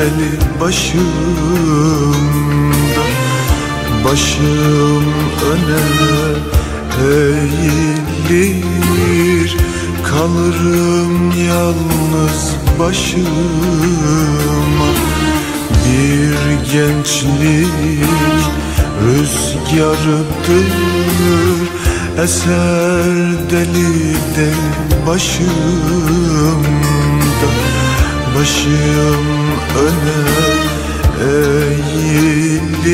deli başımda. Başım öne eğilir. Kalırım yalnız başıma. Bir gençlik rüzgarıdır. Eser deli deli başımda. Başım öne eğilir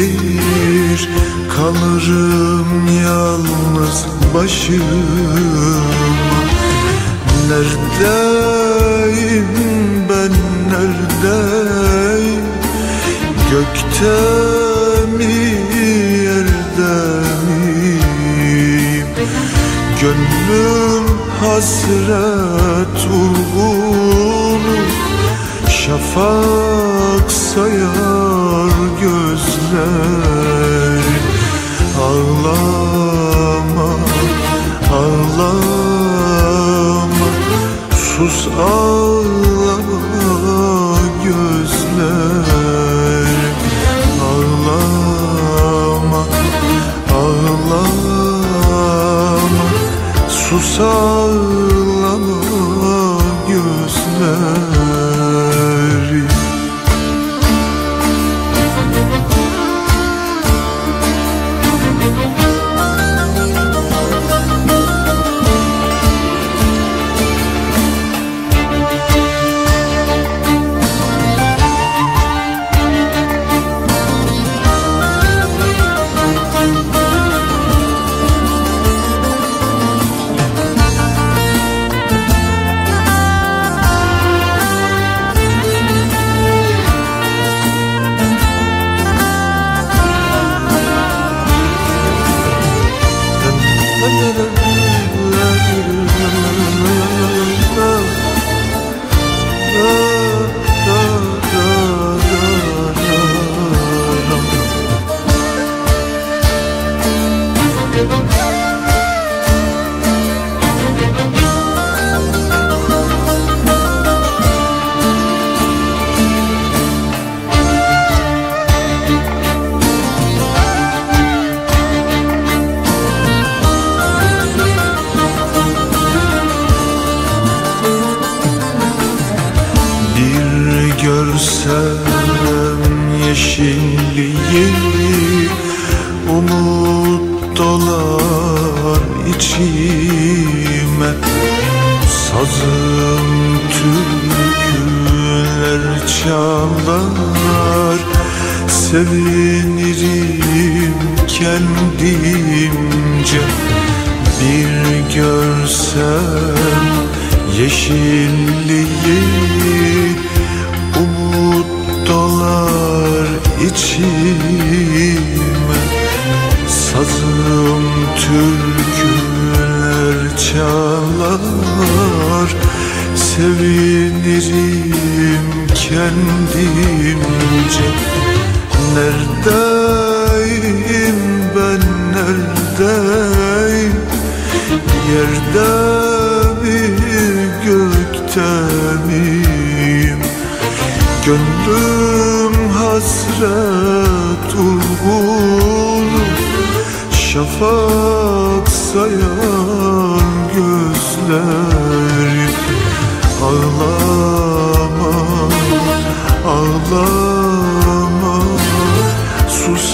Kalırım yalnız başıma Neredeyim ben neredeyim? Gökte mi yerde miyim Gönlüm hasret vurgun Şafak sayar gözler. Ağlama, ağlama. Sus ağlama gözler. Ağlama, ağlama. Sus ağlama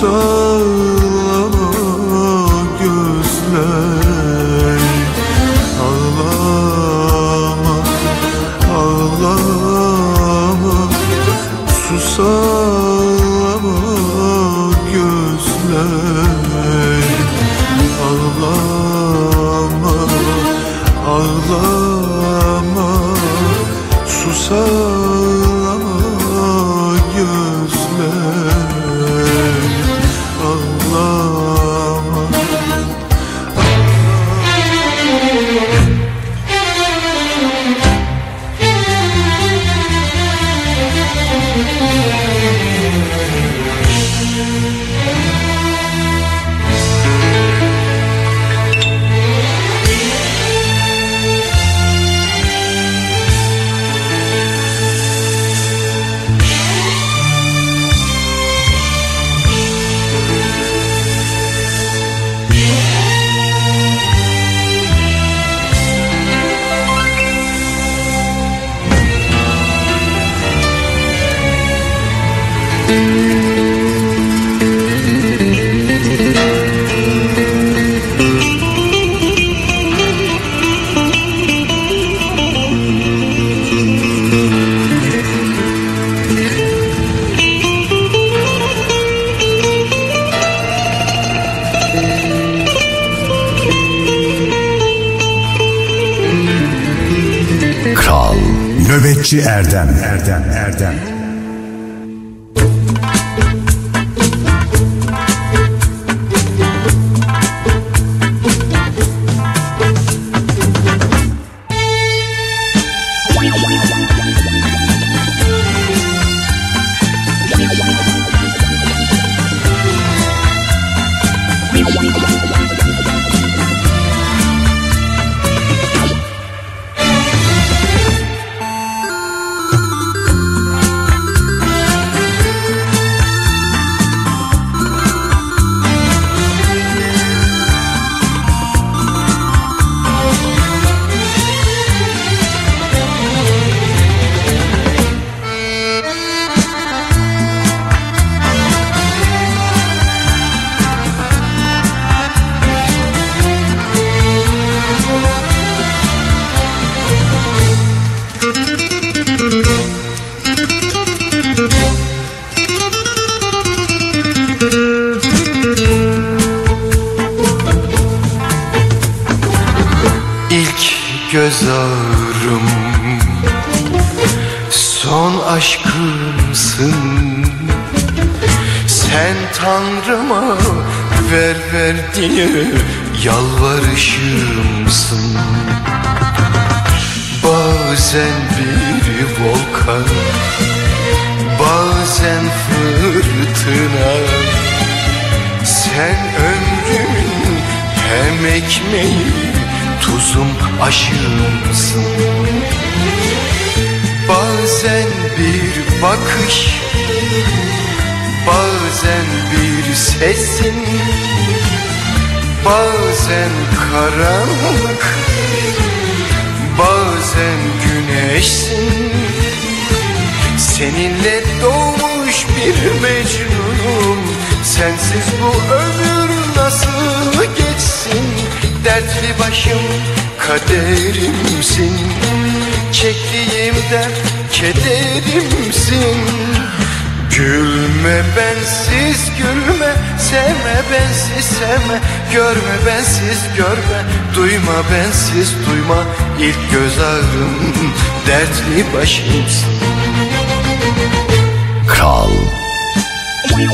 Sus Sensiz bu ömür nasıl geçsin? Dertli başım kaderimsin. Çektiğim dert kederimsin. Gülme bensiz gülme Sevme bensiz sevme. Görme bensiz görme. Duyma bensiz duyma. İlk göz ağrım Dertli başımsın. Kral. Bir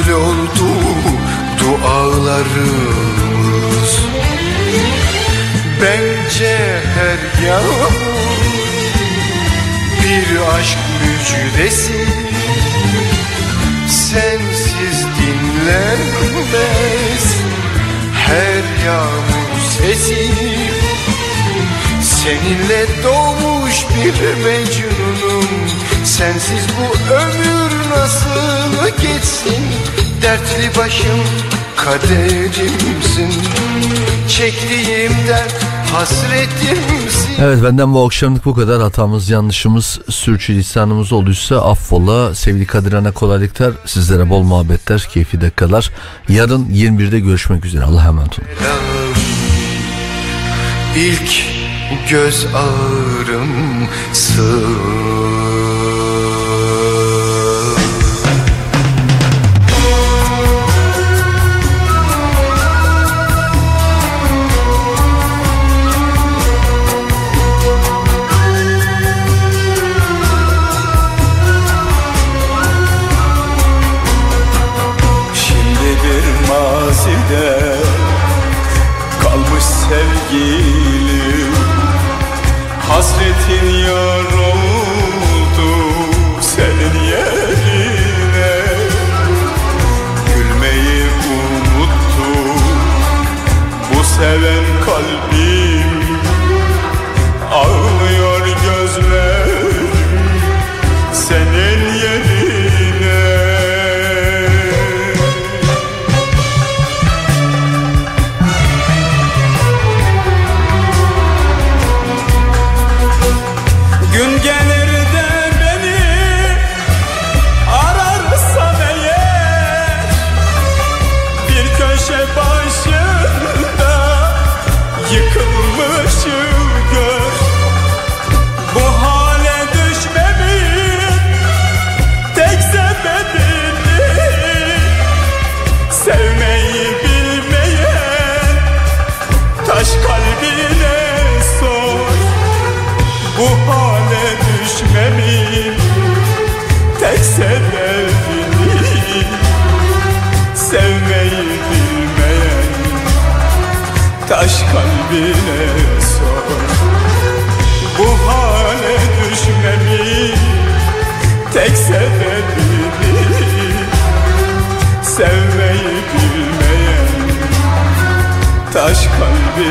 kabul oldu dualarımız. Bence her yağmur bir aşk müjdesi Sensiz dinlenmez her yağmur sesi. Seninle doğmuş bir mecnunum. Sensiz bu ömür nasıl geçsin Dertli başım kaderimsin. Çektiğim dert hasretimsin. Evet benden bu akşamlık bu kadar. Hatamız yanlışımız sürçülisanımız olduysa affola. Sevgili Kadir Ana kolaylıklar. Sizlere bol muhabbetler keyifli dakikalar. Yarın 21'de görüşmek üzere. Allah'a emanet olun. İlk göz ağrım Hem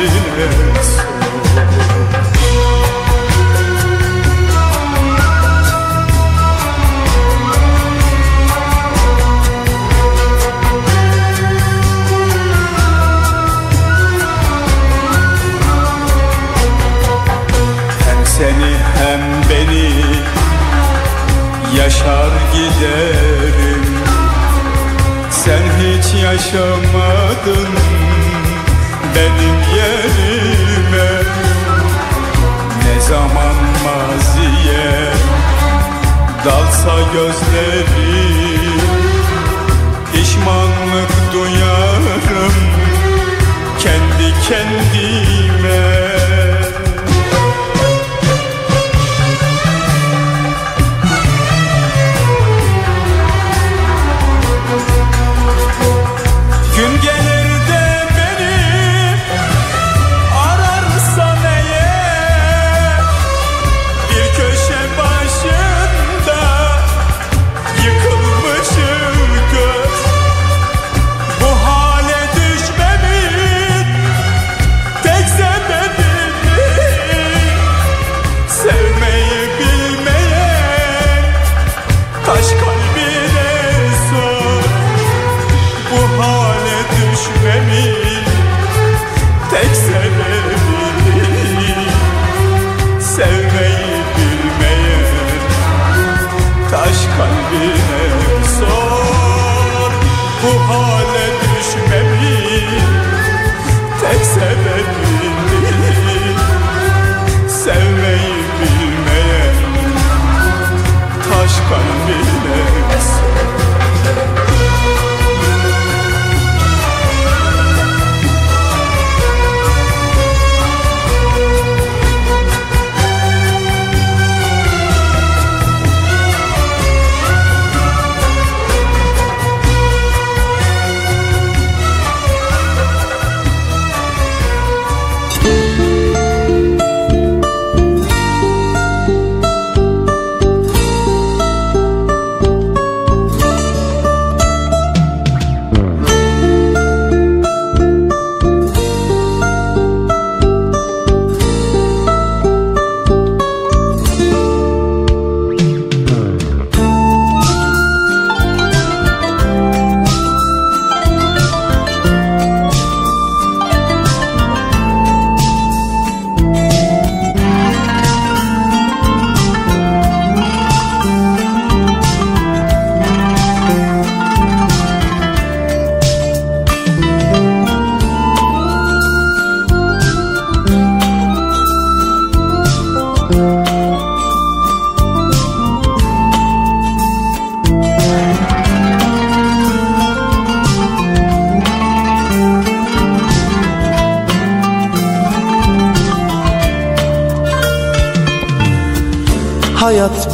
seni hem beni yaşar giderim. Sen hiç yaşamadın benim yerime. Ne zaman maziye dalsa gözlerim Pişmanlık duyarım. Kendi kendime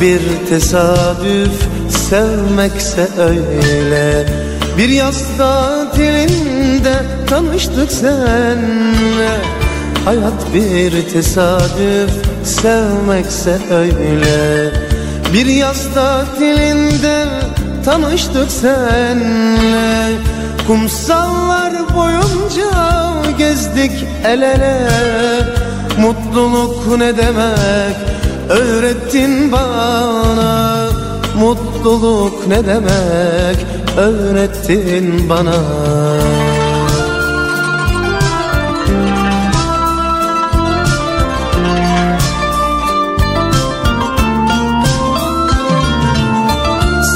bir tesadüf sevmekse öyle. Bir yaz tatilinde tanıştık senle Hayat bir tesadüf sevmekse öyle. Bir yaz tatilinde tanıştık senle Kumsallar boyunca gezdik el ele. Mutluluk ne demek öğrettin bana? Mutluluk ne demek? Öğrettin bana.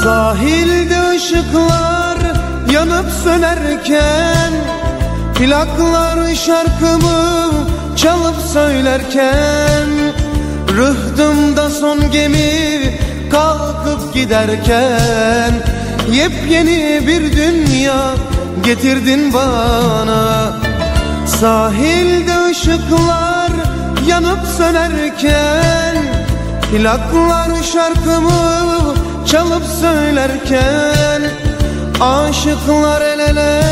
Sahilde ışıklar yanıp sönerken Plaklar şarkımı çalıp söylerken Rıhtımda son gemi kalkıp giderken Yepyeni bir dünya getirdin bana. Sahilde ışıklar yanıp sönerken Plaklar şarkımı çalıp söylerken Aşıklar el ele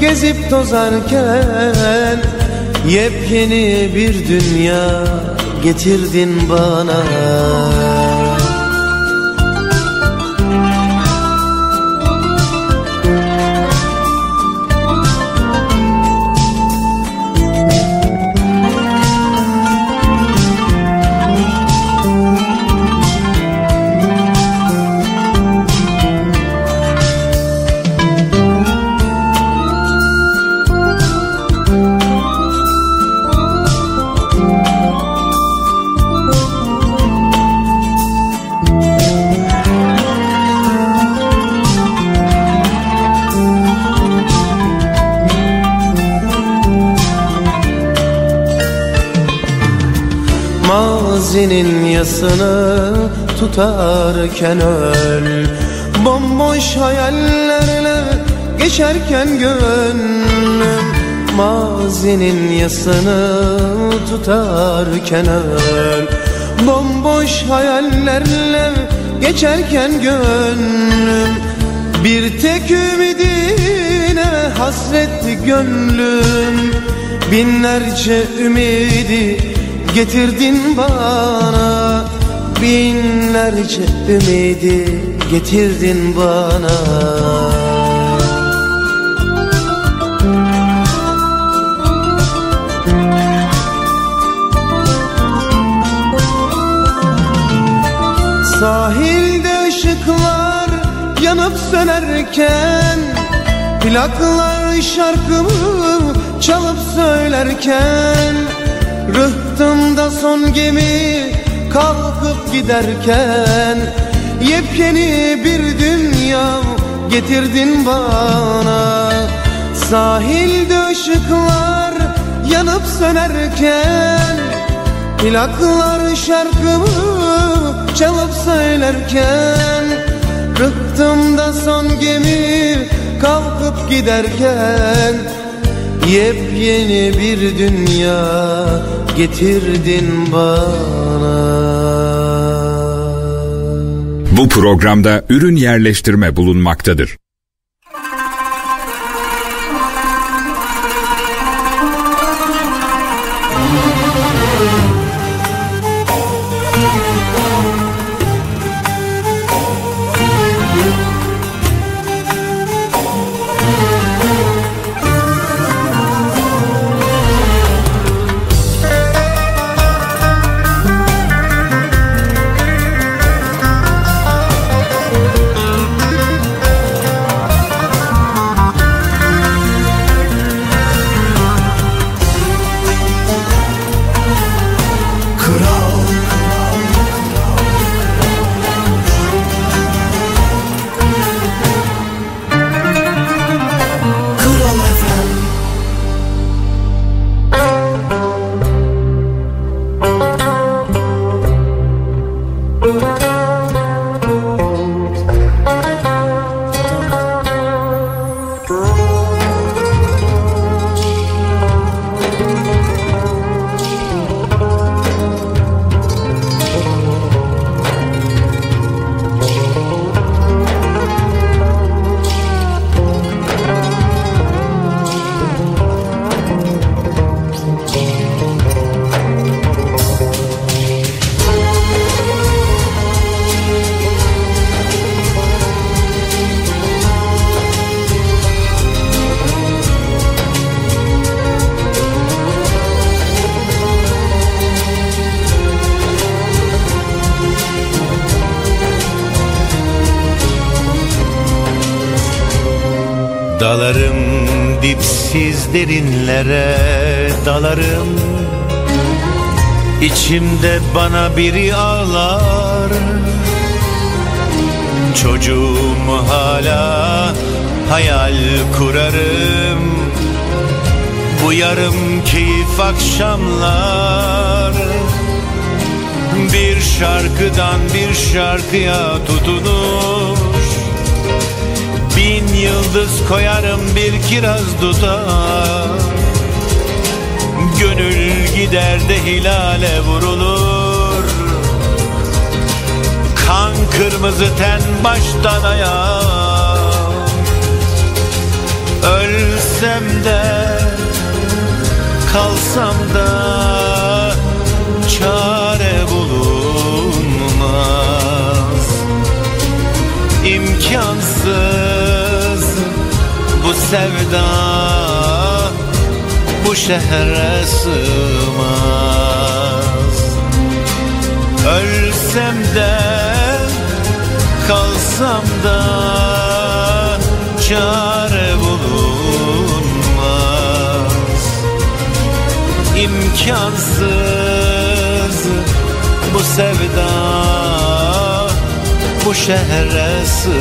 gezip tozarken Yepyeni bir dünya getirdin bana Mazinin yasını tutarken öl. Bomboş hayallerle geçerken gönlüm. Mazinin yasını tutarken öl. Bomboş hayallerle geçerken gönlüm. Bir tek ümidine hasretti gönlüm. Binlerce ümidi getirdin bana Binlerce ümidi getirdin bana. Sahilde ışıklar yanıp sönerken Plaklar şarkımı çalıp söylerken Rıhtımda son gemi kalkıp giderken Yepyeni bir dünya getirdin bana. Sahilde ışıklar yanıp sönerken Plaklar şarkımı çalıp söylerken Rıhtımda son gemi kalkıp giderken Yepyeni bir dünya getirdin bana Bu programda ürün yerleştirme bulunmaktadır. Dalarım İçimde bana biri ağlar. Çocuğum hala hayal kurarım. Bu yarım keyif akşamlar. Bir şarkıdan bir şarkıya tutunur. Bin yıldız koyarım bir kiraz dudağa Gönül gider de hilale vurulur. Kan kırmızı ten baştan ayağa. Ölsem de kalsam da çare bulunmaz. İmkansız bu sevda bu şehre sığmaz. Ölsem de kalsam da çare bulunmaz. İmkansız bu sevda bu şehre sığmaz